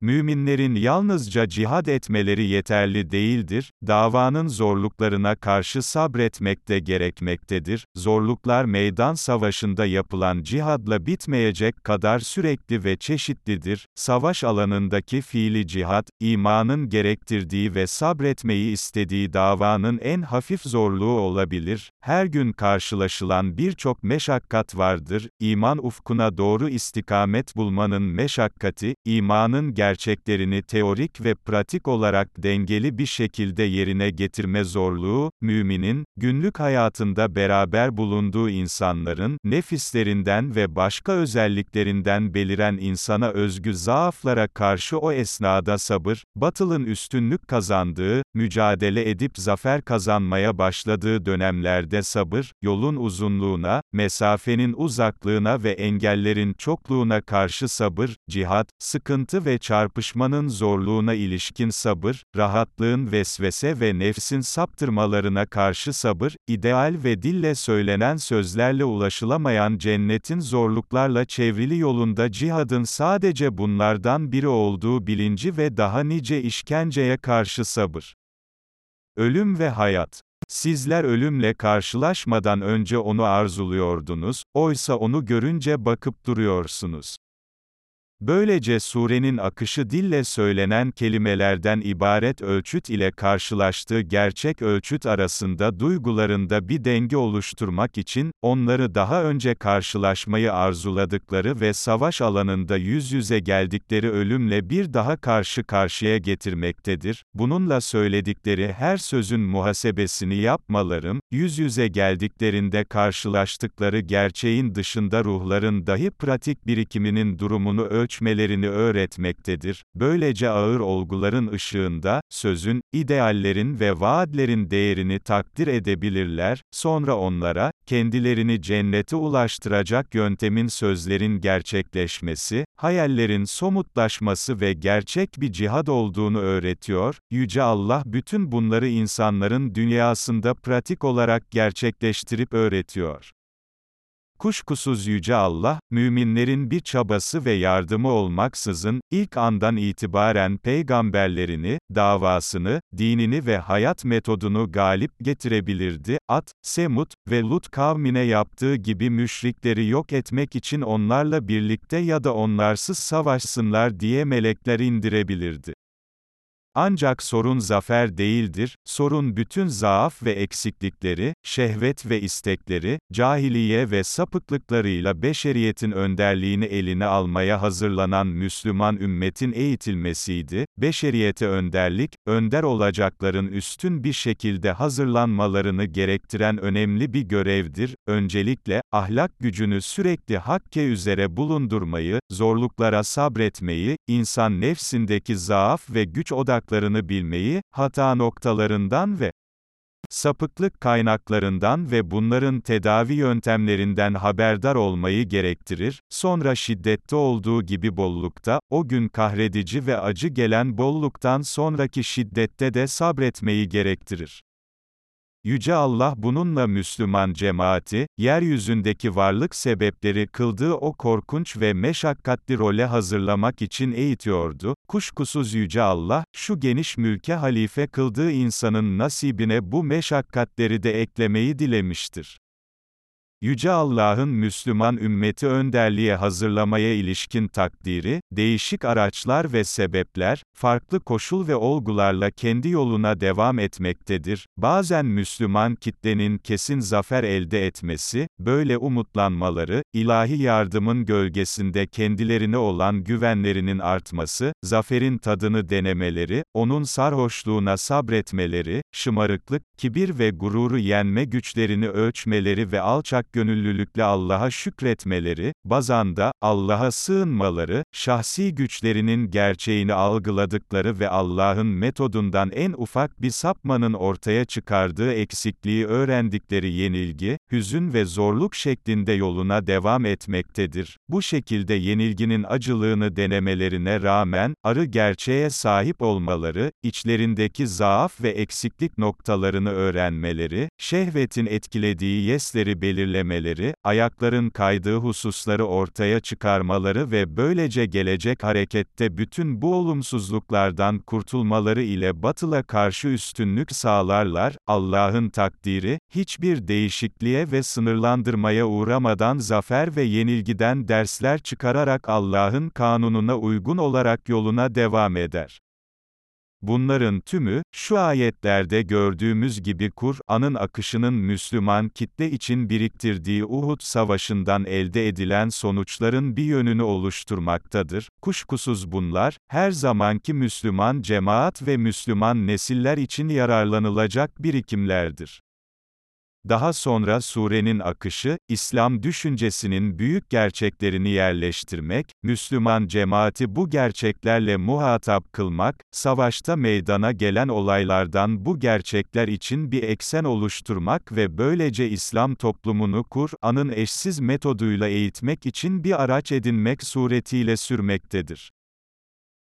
Müminlerin yalnızca cihad etmeleri yeterli değildir, davanın zorluklarına karşı sabretmek de gerekmektedir. Zorluklar meydan savaşında yapılan cihadla bitmeyecek kadar sürekli ve çeşitlidir. Savaş alanındaki fiili cihad, imanın gerektirdiği ve sabretmeyi istediği davanın en hafif zorluğu olabilir. Her gün karşılaşılan birçok meşakkat vardır. İman ufkuna doğru istikamet bulmanın meşakkati, imanın gerçekliği gerçeklerini teorik ve pratik olarak dengeli bir şekilde yerine getirme zorluğu, müminin, günlük hayatında beraber bulunduğu insanların, nefislerinden ve başka özelliklerinden beliren insana özgü zaaflara karşı o esnada sabır, batılın üstünlük kazandığı, mücadele edip zafer kazanmaya başladığı dönemlerde sabır, yolun uzunluğuna, mesafenin uzaklığına ve engellerin çokluğuna karşı sabır, cihat, sıkıntı ve çarpışmanın zorluğuna ilişkin sabır, rahatlığın vesvese ve nefsin saptırmalarına karşı sabır, ideal ve dille söylenen sözlerle ulaşılamayan cennetin zorluklarla çevrili yolunda cihadın sadece bunlardan biri olduğu bilinci ve daha nice işkenceye karşı sabır. Ölüm ve hayat. Sizler ölümle karşılaşmadan önce onu arzuluyordunuz, oysa onu görünce bakıp duruyorsunuz. Böylece surenin akışı dille söylenen kelimelerden ibaret ölçüt ile karşılaştığı gerçek ölçüt arasında duygularında bir denge oluşturmak için, onları daha önce karşılaşmayı arzuladıkları ve savaş alanında yüz yüze geldikleri ölümle bir daha karşı karşıya getirmektedir. Bununla söyledikleri her sözün muhasebesini yapmalarım, yüz yüze geldiklerinde karşılaştıkları gerçeğin dışında ruhların dahi pratik birikiminin durumunu ölçmektedir ölçmelerini öğretmektedir. Böylece ağır olguların ışığında, sözün, ideallerin ve vaadlerin değerini takdir edebilirler, sonra onlara, kendilerini cennete ulaştıracak yöntemin sözlerin gerçekleşmesi, hayallerin somutlaşması ve gerçek bir cihad olduğunu öğretiyor, Yüce Allah bütün bunları insanların dünyasında pratik olarak gerçekleştirip öğretiyor. Kuşkusuz Yüce Allah, müminlerin bir çabası ve yardımı olmaksızın, ilk andan itibaren peygamberlerini, davasını, dinini ve hayat metodunu galip getirebilirdi, At, Semut ve Lut kavmine yaptığı gibi müşrikleri yok etmek için onlarla birlikte ya da onlarsız savaşsınlar diye melekler indirebilirdi. Ancak sorun zafer değildir, sorun bütün zaaf ve eksiklikleri, şehvet ve istekleri, cahiliye ve sapıklıklarıyla beşeriyetin önderliğini eline almaya hazırlanan Müslüman ümmetin eğitilmesiydi. Beşeriyete önderlik, önder olacakların üstün bir şekilde hazırlanmalarını gerektiren önemli bir görevdir. Öncelikle, ahlak gücünü sürekli hakke üzere bulundurmayı, zorluklara sabretmeyi, insan nefsindeki zaaf ve güç odak kaynaklarını bilmeyi, hata noktalarından ve sapıklık kaynaklarından ve bunların tedavi yöntemlerinden haberdar olmayı gerektirir, sonra şiddette olduğu gibi bollukta, o gün kahredici ve acı gelen bolluktan sonraki şiddette de sabretmeyi gerektirir. Yüce Allah bununla Müslüman cemaati, yeryüzündeki varlık sebepleri kıldığı o korkunç ve meşakkatli role hazırlamak için eğitiyordu. Kuşkusuz Yüce Allah, şu geniş mülke halife kıldığı insanın nasibine bu meşakkatleri de eklemeyi dilemiştir. Yüce Allah'ın Müslüman ümmeti önderliğe hazırlamaya ilişkin takdiri, değişik araçlar ve sebepler, farklı koşul ve olgularla kendi yoluna devam etmektedir. Bazen Müslüman kitlenin kesin zafer elde etmesi, böyle umutlanmaları, ilahi yardımın gölgesinde kendilerine olan güvenlerinin artması, zaferin tadını denemeleri, onun sarhoşluğuna sabretmeleri, şımarıklık, kibir ve gururu yenme güçlerini ölçmeleri ve alçak gönüllülükle Allah'a şükretmeleri, bazanda, Allah'a sığınmaları, şahsi güçlerinin gerçeğini algıladıkları ve Allah'ın metodundan en ufak bir sapmanın ortaya çıkardığı eksikliği öğrendikleri yenilgi, hüzün ve zorluk şeklinde yoluna devam etmektedir. Bu şekilde yenilginin acılığını denemelerine rağmen, arı gerçeğe sahip olmaları, içlerindeki zaaf ve eksiklik noktalarını öğrenmeleri, şehvetin etkilediği yesleri belirlemeleri, ayakların kaydığı hususları ortaya çıkarmaları ve böylece gelecek harekette bütün bu olumsuzluklardan kurtulmaları ile batıla karşı üstünlük sağlarlar, Allah'ın takdiri, hiçbir değişikliğe ve sınırlandırmaya uğramadan zafer ve yenilgiden dersler çıkararak Allah'ın kanununa uygun olarak yoluna devam eder. Bunların tümü, şu ayetlerde gördüğümüz gibi Kur'an'ın akışının Müslüman kitle için biriktirdiği Uhud Savaşı'ndan elde edilen sonuçların bir yönünü oluşturmaktadır. Kuşkusuz bunlar, her zamanki Müslüman cemaat ve Müslüman nesiller için yararlanılacak birikimlerdir. Daha sonra surenin akışı, İslam düşüncesinin büyük gerçeklerini yerleştirmek, Müslüman cemaati bu gerçeklerle muhatap kılmak, savaşta meydana gelen olaylardan bu gerçekler için bir eksen oluşturmak ve böylece İslam toplumunu Kur'an'ın eşsiz metoduyla eğitmek için bir araç edinmek suretiyle sürmektedir.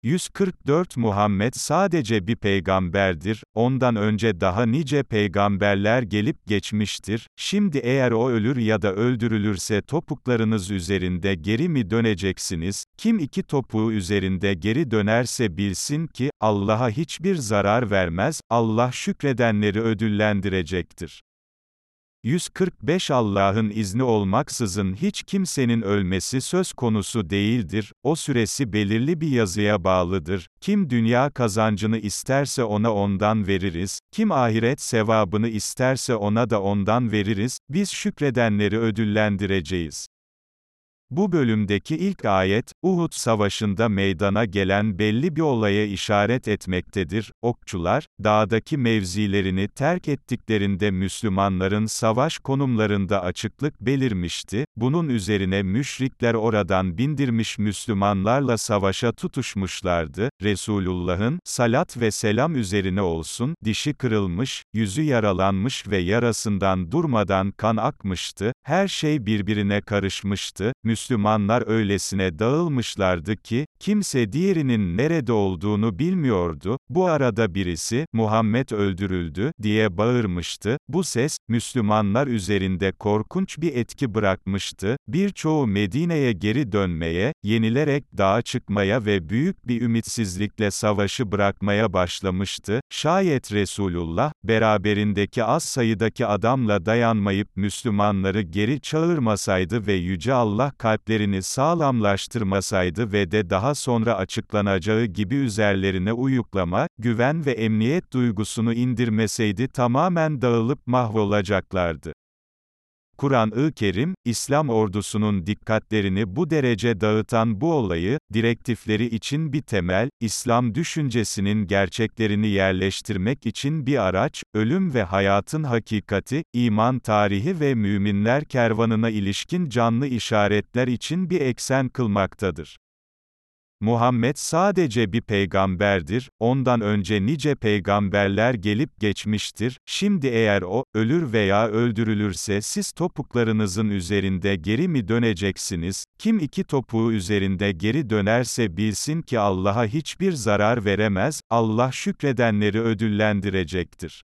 144 Muhammed sadece bir peygamberdir, ondan önce daha nice peygamberler gelip geçmiştir, şimdi eğer o ölür ya da öldürülürse topuklarınız üzerinde geri mi döneceksiniz, kim iki topuğu üzerinde geri dönerse bilsin ki, Allah'a hiçbir zarar vermez, Allah şükredenleri ödüllendirecektir. 145 Allah'ın izni olmaksızın hiç kimsenin ölmesi söz konusu değildir, o süresi belirli bir yazıya bağlıdır, kim dünya kazancını isterse ona ondan veririz, kim ahiret sevabını isterse ona da ondan veririz, biz şükredenleri ödüllendireceğiz. Bu bölümdeki ilk ayet, Uhud Savaşı'nda meydana gelen belli bir olaya işaret etmektedir. Okçular, dağdaki mevzilerini terk ettiklerinde Müslümanların savaş konumlarında açıklık belirmişti. Bunun üzerine müşrikler oradan bindirmiş Müslümanlarla savaşa tutuşmuşlardı. Resulullah'ın, salat ve selam üzerine olsun, dişi kırılmış, yüzü yaralanmış ve yarasından durmadan kan akmıştı. Her şey birbirine karışmıştı. Müslümanlar öylesine dağılmışlardı ki, kimse diğerinin nerede olduğunu bilmiyordu, bu arada birisi, Muhammed öldürüldü, diye bağırmıştı, bu ses, Müslümanlar üzerinde korkunç bir etki bırakmıştı, birçoğu Medine'ye geri dönmeye, yenilerek dağa çıkmaya ve büyük bir ümitsizlikle savaşı bırakmaya başlamıştı, şayet Resulullah, beraberindeki az sayıdaki adamla dayanmayıp Müslümanları geri çağırmasaydı ve Yüce Allah kalplerini sağlamlaştırmasaydı ve de daha sonra açıklanacağı gibi üzerlerine uyuklama, güven ve emniyet duygusunu indirmeseydi tamamen dağılıp mahvolacaklardı. Kur'an-ı Kerim, İslam ordusunun dikkatlerini bu derece dağıtan bu olayı, direktifleri için bir temel, İslam düşüncesinin gerçeklerini yerleştirmek için bir araç, ölüm ve hayatın hakikati, iman tarihi ve müminler kervanına ilişkin canlı işaretler için bir eksen kılmaktadır. Muhammed sadece bir peygamberdir, ondan önce nice peygamberler gelip geçmiştir, şimdi eğer o, ölür veya öldürülürse siz topuklarınızın üzerinde geri mi döneceksiniz, kim iki topuğu üzerinde geri dönerse bilsin ki Allah'a hiçbir zarar veremez, Allah şükredenleri ödüllendirecektir.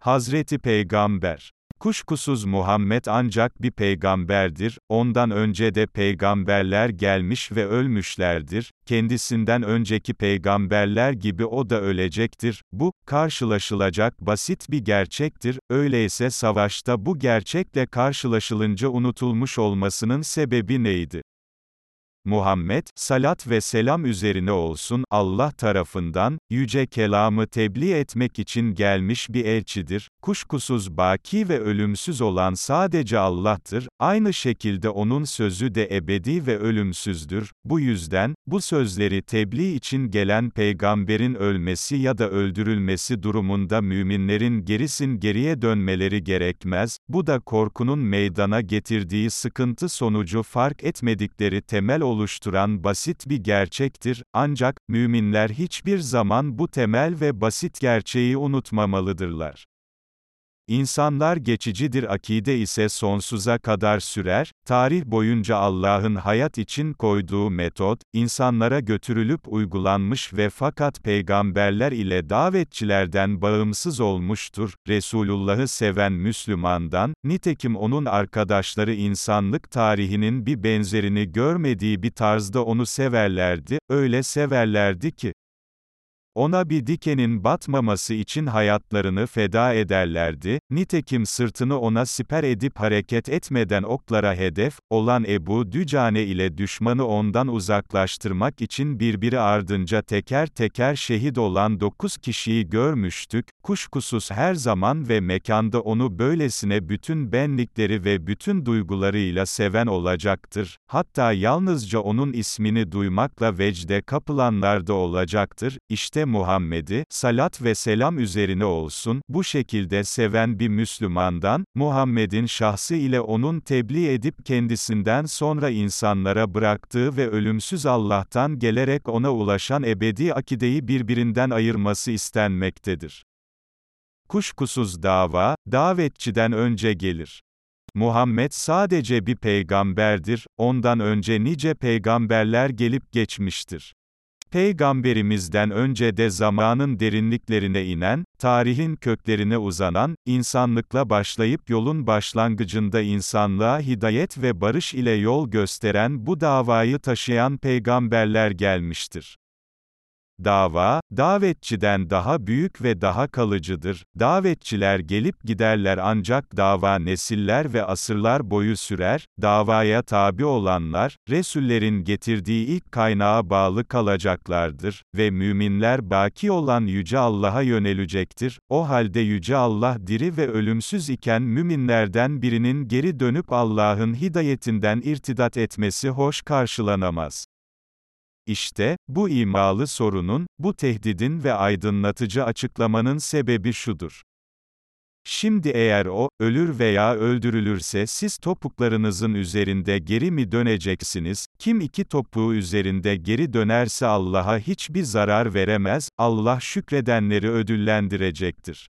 Hazreti Peygamber Kuşkusuz Muhammed ancak bir peygamberdir, ondan önce de peygamberler gelmiş ve ölmüşlerdir, kendisinden önceki peygamberler gibi o da ölecektir, bu, karşılaşılacak basit bir gerçektir, öyleyse savaşta bu gerçekle karşılaşılınca unutulmuş olmasının sebebi neydi? Muhammed, salat ve selam üzerine olsun, Allah tarafından, yüce kelamı tebliğ etmek için gelmiş bir elçidir, kuşkusuz baki ve ölümsüz olan sadece Allah'tır, aynı şekilde onun sözü de ebedi ve ölümsüzdür, bu yüzden, bu sözleri tebliğ için gelen peygamberin ölmesi ya da öldürülmesi durumunda müminlerin gerisin geriye dönmeleri gerekmez, bu da korkunun meydana getirdiği sıkıntı sonucu fark etmedikleri temel oluşturan basit bir gerçektir, ancak, müminler hiçbir zaman bu temel ve basit gerçeği unutmamalıdırlar. İnsanlar geçicidir akide ise sonsuza kadar sürer, tarih boyunca Allah'ın hayat için koyduğu metot, insanlara götürülüp uygulanmış ve fakat peygamberler ile davetçilerden bağımsız olmuştur, Resulullah'ı seven Müslümandan, nitekim onun arkadaşları insanlık tarihinin bir benzerini görmediği bir tarzda onu severlerdi, öyle severlerdi ki, ona bir dikenin batmaması için hayatlarını feda ederlerdi, nitekim sırtını ona siper edip hareket etmeden oklara hedef, olan Ebu Dücane ile düşmanı ondan uzaklaştırmak için birbiri ardınca teker teker şehit olan dokuz kişiyi görmüştük, kuşkusuz her zaman ve mekanda onu böylesine bütün benlikleri ve bütün duygularıyla seven olacaktır, hatta yalnızca onun ismini duymakla vecde kapılanlar da olacaktır, işte Muhammed'i, salat ve selam üzerine olsun, bu şekilde seven bir Müslümandan, Muhammed'in şahsı ile onun tebliğ edip kendisinden sonra insanlara bıraktığı ve ölümsüz Allah'tan gelerek ona ulaşan ebedi akideyi birbirinden ayırması istenmektedir. Kuşkusuz dava, davetçiden önce gelir. Muhammed sadece bir peygamberdir, ondan önce nice peygamberler gelip geçmiştir. Peygamberimizden önce de zamanın derinliklerine inen, tarihin köklerine uzanan, insanlıkla başlayıp yolun başlangıcında insanlığa hidayet ve barış ile yol gösteren bu davayı taşıyan peygamberler gelmiştir. Dava, davetçiden daha büyük ve daha kalıcıdır. Davetçiler gelip giderler ancak dava nesiller ve asırlar boyu sürer. Davaya tabi olanlar, Resullerin getirdiği ilk kaynağa bağlı kalacaklardır ve müminler baki olan Yüce Allah'a yönelecektir. O halde Yüce Allah diri ve ölümsüz iken müminlerden birinin geri dönüp Allah'ın hidayetinden irtidat etmesi hoş karşılanamaz. İşte, bu imalı sorunun, bu tehdidin ve aydınlatıcı açıklamanın sebebi şudur. Şimdi eğer o, ölür veya öldürülürse siz topuklarınızın üzerinde geri mi döneceksiniz? Kim iki topuğu üzerinde geri dönerse Allah'a hiçbir zarar veremez, Allah şükredenleri ödüllendirecektir.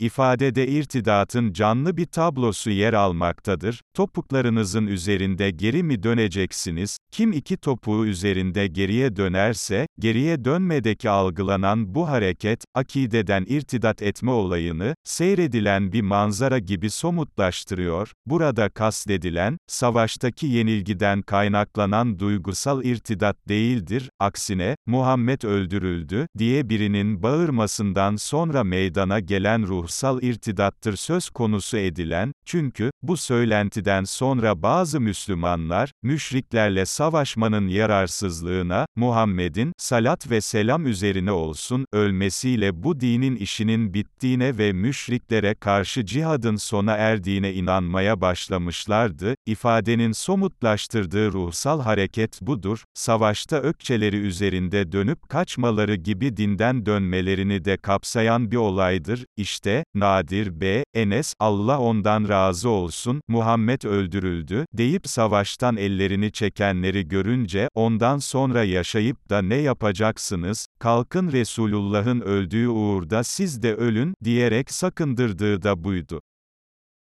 İfadede irtidatın canlı bir tablosu yer almaktadır. Topuklarınızın üzerinde geri mi döneceksiniz? Kim iki topuğu üzerinde geriye dönerse, geriye dönmedeki algılanan bu hareket, akideden irtidat etme olayını, seyredilen bir manzara gibi somutlaştırıyor. Burada kastedilen, savaştaki yenilgiden kaynaklanan duygusal irtidat değildir, aksine, Muhammed öldürüldü, diye birinin bağırmasından sonra meydana gelen ruh ruhsal irtidattır söz konusu edilen, çünkü, bu söylentiden sonra bazı Müslümanlar, müşriklerle savaşmanın yararsızlığına, Muhammed'in, salat ve selam üzerine olsun, ölmesiyle bu dinin işinin bittiğine ve müşriklere karşı cihadın sona erdiğine inanmaya başlamışlardı, ifadenin somutlaştırdığı ruhsal hareket budur, savaşta ökçeleri üzerinde dönüp kaçmaları gibi dinden dönmelerini de kapsayan bir olaydır, işte, Nadir B. Enes, Allah ondan razı olsun, Muhammed öldürüldü, deyip savaştan ellerini çekenleri görünce, ondan sonra yaşayıp da ne yapacaksınız, kalkın Resulullah'ın öldüğü uğurda siz de ölün, diyerek sakındırdığı da buydu.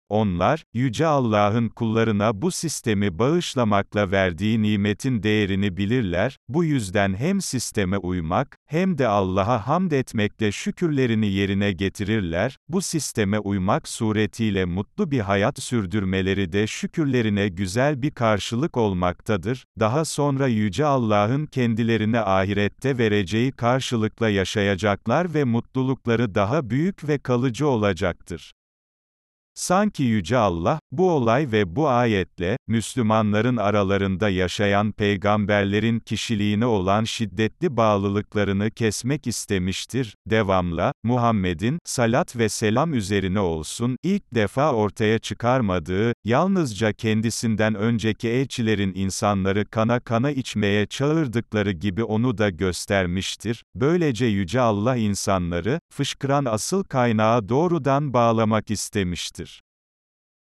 Onlar, Yüce Allah'ın kullarına bu sistemi bağışlamakla verdiği nimetin değerini bilirler, bu yüzden hem sisteme uymak, hem de Allah'a hamd etmekle şükürlerini yerine getirirler, bu sisteme uymak suretiyle mutlu bir hayat sürdürmeleri de şükürlerine güzel bir karşılık olmaktadır, daha sonra Yüce Allah'ın kendilerine ahirette vereceği karşılıkla yaşayacaklar ve mutlulukları daha büyük ve kalıcı olacaktır. Sanki Yüce Allah, bu olay ve bu ayetle, Müslümanların aralarında yaşayan peygamberlerin kişiliğine olan şiddetli bağlılıklarını kesmek istemiştir. Devamla, Muhammed'in, salat ve selam üzerine olsun, ilk defa ortaya çıkarmadığı, yalnızca kendisinden önceki elçilerin insanları kana kana içmeye çağırdıkları gibi onu da göstermiştir. Böylece Yüce Allah insanları, fışkıran asıl kaynağa doğrudan bağlamak istemiştir.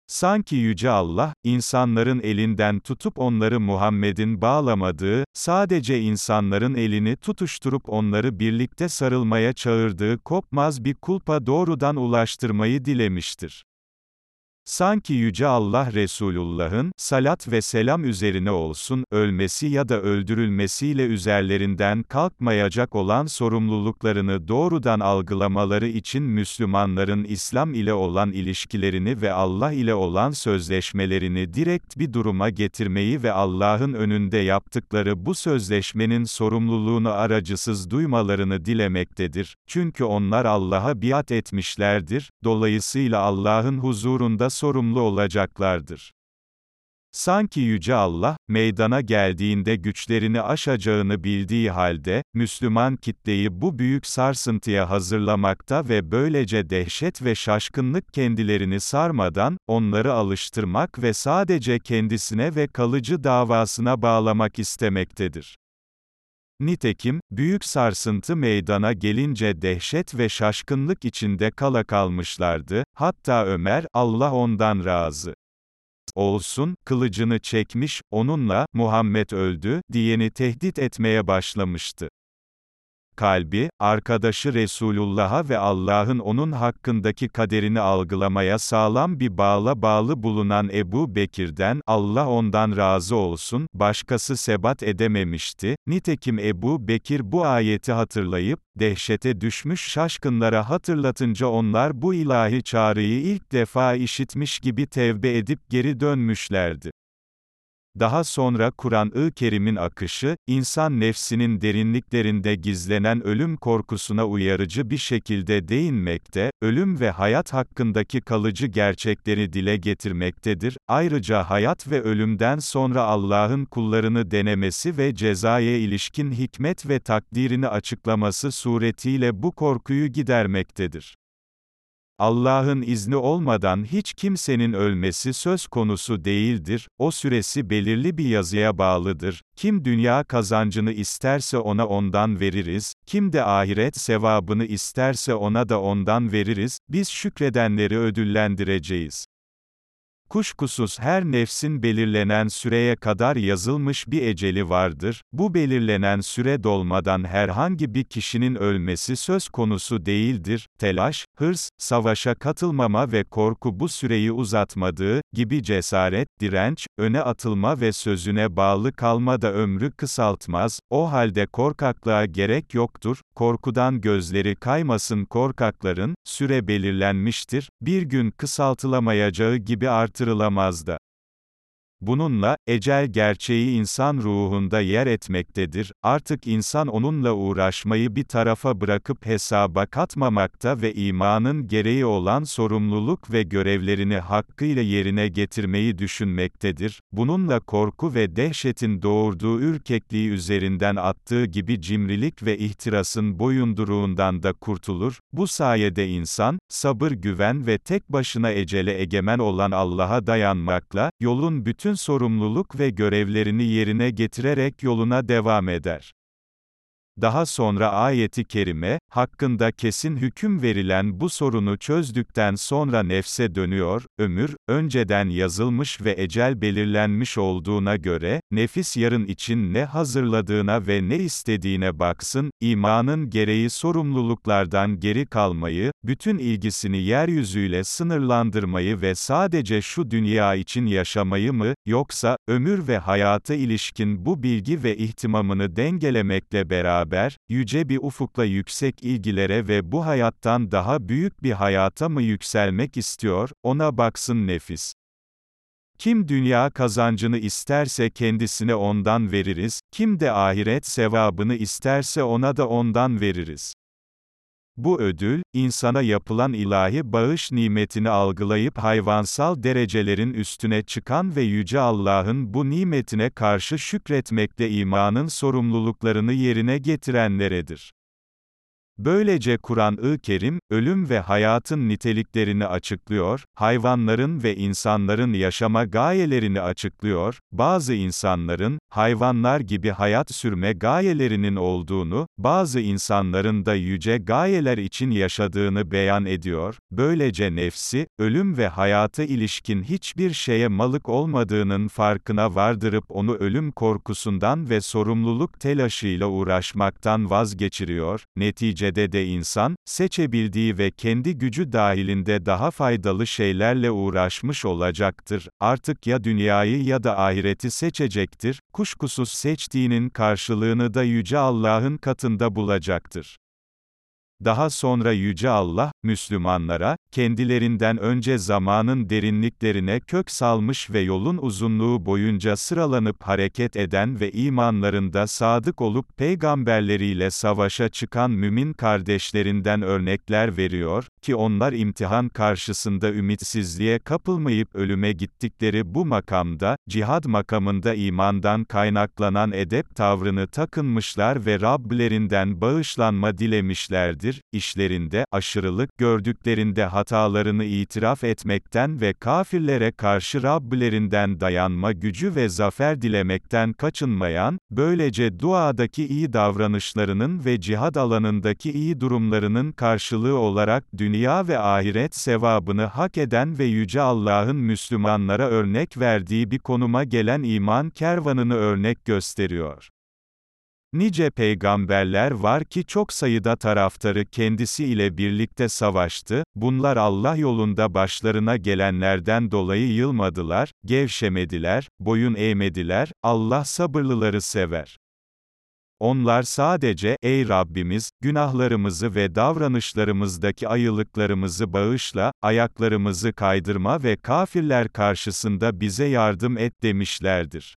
Sanki Yüce Allah, insanların elinden tutup onları Muhammed'in bağlamadığı, sadece insanların elini tutuşturup onları birlikte sarılmaya çağırdığı kopmaz bir kulpa doğrudan ulaştırmayı dilemiştir. Sanki Yüce Allah Resulullah'ın, salat ve selam üzerine olsun, ölmesi ya da öldürülmesiyle üzerlerinden kalkmayacak olan sorumluluklarını doğrudan algılamaları için Müslümanların İslam ile olan ilişkilerini ve Allah ile olan sözleşmelerini direkt bir duruma getirmeyi ve Allah'ın önünde yaptıkları bu sözleşmenin sorumluluğunu aracısız duymalarını dilemektedir. Çünkü onlar Allah'a biat etmişlerdir, dolayısıyla Allah'ın huzurunda sorumlu olacaklardır. Sanki Yüce Allah, meydana geldiğinde güçlerini aşacağını bildiği halde, Müslüman kitleyi bu büyük sarsıntıya hazırlamakta ve böylece dehşet ve şaşkınlık kendilerini sarmadan, onları alıştırmak ve sadece kendisine ve kalıcı davasına bağlamak istemektedir. Nitekim, büyük sarsıntı meydana gelince dehşet ve şaşkınlık içinde kala kalmışlardı, hatta Ömer, Allah ondan razı olsun, kılıcını çekmiş, onunla, Muhammed öldü, diyeni tehdit etmeye başlamıştı kalbi, arkadaşı Resulullah'a ve Allah'ın onun hakkındaki kaderini algılamaya sağlam bir bağla bağlı bulunan Ebu Bekir'den, Allah ondan razı olsun, başkası sebat edememişti. Nitekim Ebu Bekir bu ayeti hatırlayıp, dehşete düşmüş şaşkınlara hatırlatınca onlar bu ilahi çağrıyı ilk defa işitmiş gibi tevbe edip geri dönmüşlerdi. Daha sonra Kur'an-ı Kerim'in akışı, insan nefsinin derinliklerinde gizlenen ölüm korkusuna uyarıcı bir şekilde değinmekte, ölüm ve hayat hakkındaki kalıcı gerçekleri dile getirmektedir. Ayrıca hayat ve ölümden sonra Allah'ın kullarını denemesi ve cezaya ilişkin hikmet ve takdirini açıklaması suretiyle bu korkuyu gidermektedir. Allah'ın izni olmadan hiç kimsenin ölmesi söz konusu değildir, o süresi belirli bir yazıya bağlıdır. Kim dünya kazancını isterse ona ondan veririz, kim de ahiret sevabını isterse ona da ondan veririz, biz şükredenleri ödüllendireceğiz. Kuşkusuz her nefsin belirlenen süreye kadar yazılmış bir eceli vardır, bu belirlenen süre dolmadan herhangi bir kişinin ölmesi söz konusu değildir, telaş, hırs, savaşa katılmama ve korku bu süreyi uzatmadığı, gibi cesaret, direnç, öne atılma ve sözüne bağlı kalma da ömrü kısaltmaz, o halde korkaklığa gerek yoktur, korkudan gözleri kaymasın korkakların, süre belirlenmiştir, bir gün kısaltılamayacağı gibi artık artırılamaz da. Bununla, ecel gerçeği insan ruhunda yer etmektedir, artık insan onunla uğraşmayı bir tarafa bırakıp hesaba katmamakta ve imanın gereği olan sorumluluk ve görevlerini hakkıyla yerine getirmeyi düşünmektedir. Bununla korku ve dehşetin doğurduğu ürkekliği üzerinden attığı gibi cimrilik ve ihtirasın boyunduruğundan da kurtulur. Bu sayede insan, sabır güven ve tek başına ecele egemen olan Allah'a dayanmakla, yolun bütün bütün sorumluluk ve görevlerini yerine getirerek yoluna devam eder. Daha sonra ayeti kerime, hakkında kesin hüküm verilen bu sorunu çözdükten sonra nefse dönüyor, ömür, önceden yazılmış ve ecel belirlenmiş olduğuna göre, nefis yarın için ne hazırladığına ve ne istediğine baksın, imanın gereği sorumluluklardan geri kalmayı, bütün ilgisini yeryüzüyle sınırlandırmayı ve sadece şu dünya için yaşamayı mı, yoksa, ömür ve hayata ilişkin bu bilgi ve ihtimamını dengelemekle beraber, yüce bir ufukla yüksek ilgilere ve bu hayattan daha büyük bir hayata mı yükselmek istiyor, ona baksın nefis. Kim dünya kazancını isterse kendisine ondan veririz, kim de ahiret sevabını isterse ona da ondan veririz. Bu ödül, insana yapılan ilahi bağış nimetini algılayıp hayvansal derecelerin üstüne çıkan ve Yüce Allah'ın bu nimetine karşı şükretmekle imanın sorumluluklarını yerine getirenleredir. Böylece Kur'an-ı Kerim, ölüm ve hayatın niteliklerini açıklıyor, hayvanların ve insanların yaşama gayelerini açıklıyor, bazı insanların, hayvanlar gibi hayat sürme gayelerinin olduğunu, bazı insanların da yüce gayeler için yaşadığını beyan ediyor, böylece nefsi, ölüm ve hayata ilişkin hiçbir şeye malık olmadığının farkına vardırıp onu ölüm korkusundan ve sorumluluk telaşıyla uğraşmaktan vazgeçiriyor, netice neticede de insan, seçebildiği ve kendi gücü dahilinde daha faydalı şeylerle uğraşmış olacaktır, artık ya dünyayı ya da ahireti seçecektir, kuşkusuz seçtiğinin karşılığını da Yüce Allah'ın katında bulacaktır. Daha sonra Yüce Allah, Müslümanlara, kendilerinden önce zamanın derinliklerine kök salmış ve yolun uzunluğu boyunca sıralanıp hareket eden ve imanlarında sadık olup peygamberleriyle savaşa çıkan mümin kardeşlerinden örnekler veriyor, ki onlar imtihan karşısında ümitsizliğe kapılmayıp ölüme gittikleri bu makamda, cihad makamında imandan kaynaklanan edep tavrını takınmışlar ve Rablerinden bağışlanma dilemişlerdir, işlerinde, aşırılık gördüklerinde hatalarını itiraf etmekten ve kafirlere karşı Rablerinden dayanma gücü ve zafer dilemekten kaçınmayan, böylece duadaki iyi davranışlarının ve cihad alanındaki iyi durumlarının karşılığı olarak dünya ve ahiret sevabını hak eden ve Yüce Allah'ın Müslümanlara örnek verdiği bir konuma gelen iman kervanını örnek gösteriyor. Nice peygamberler var ki çok sayıda taraftarı kendisi ile birlikte savaştı, bunlar Allah yolunda başlarına gelenlerden dolayı yılmadılar, gevşemediler, boyun eğmediler, Allah sabırlıları sever. Onlar sadece, ey Rabbimiz, günahlarımızı ve davranışlarımızdaki ayılıklarımızı bağışla, ayaklarımızı kaydırma ve kafirler karşısında bize yardım et demişlerdir.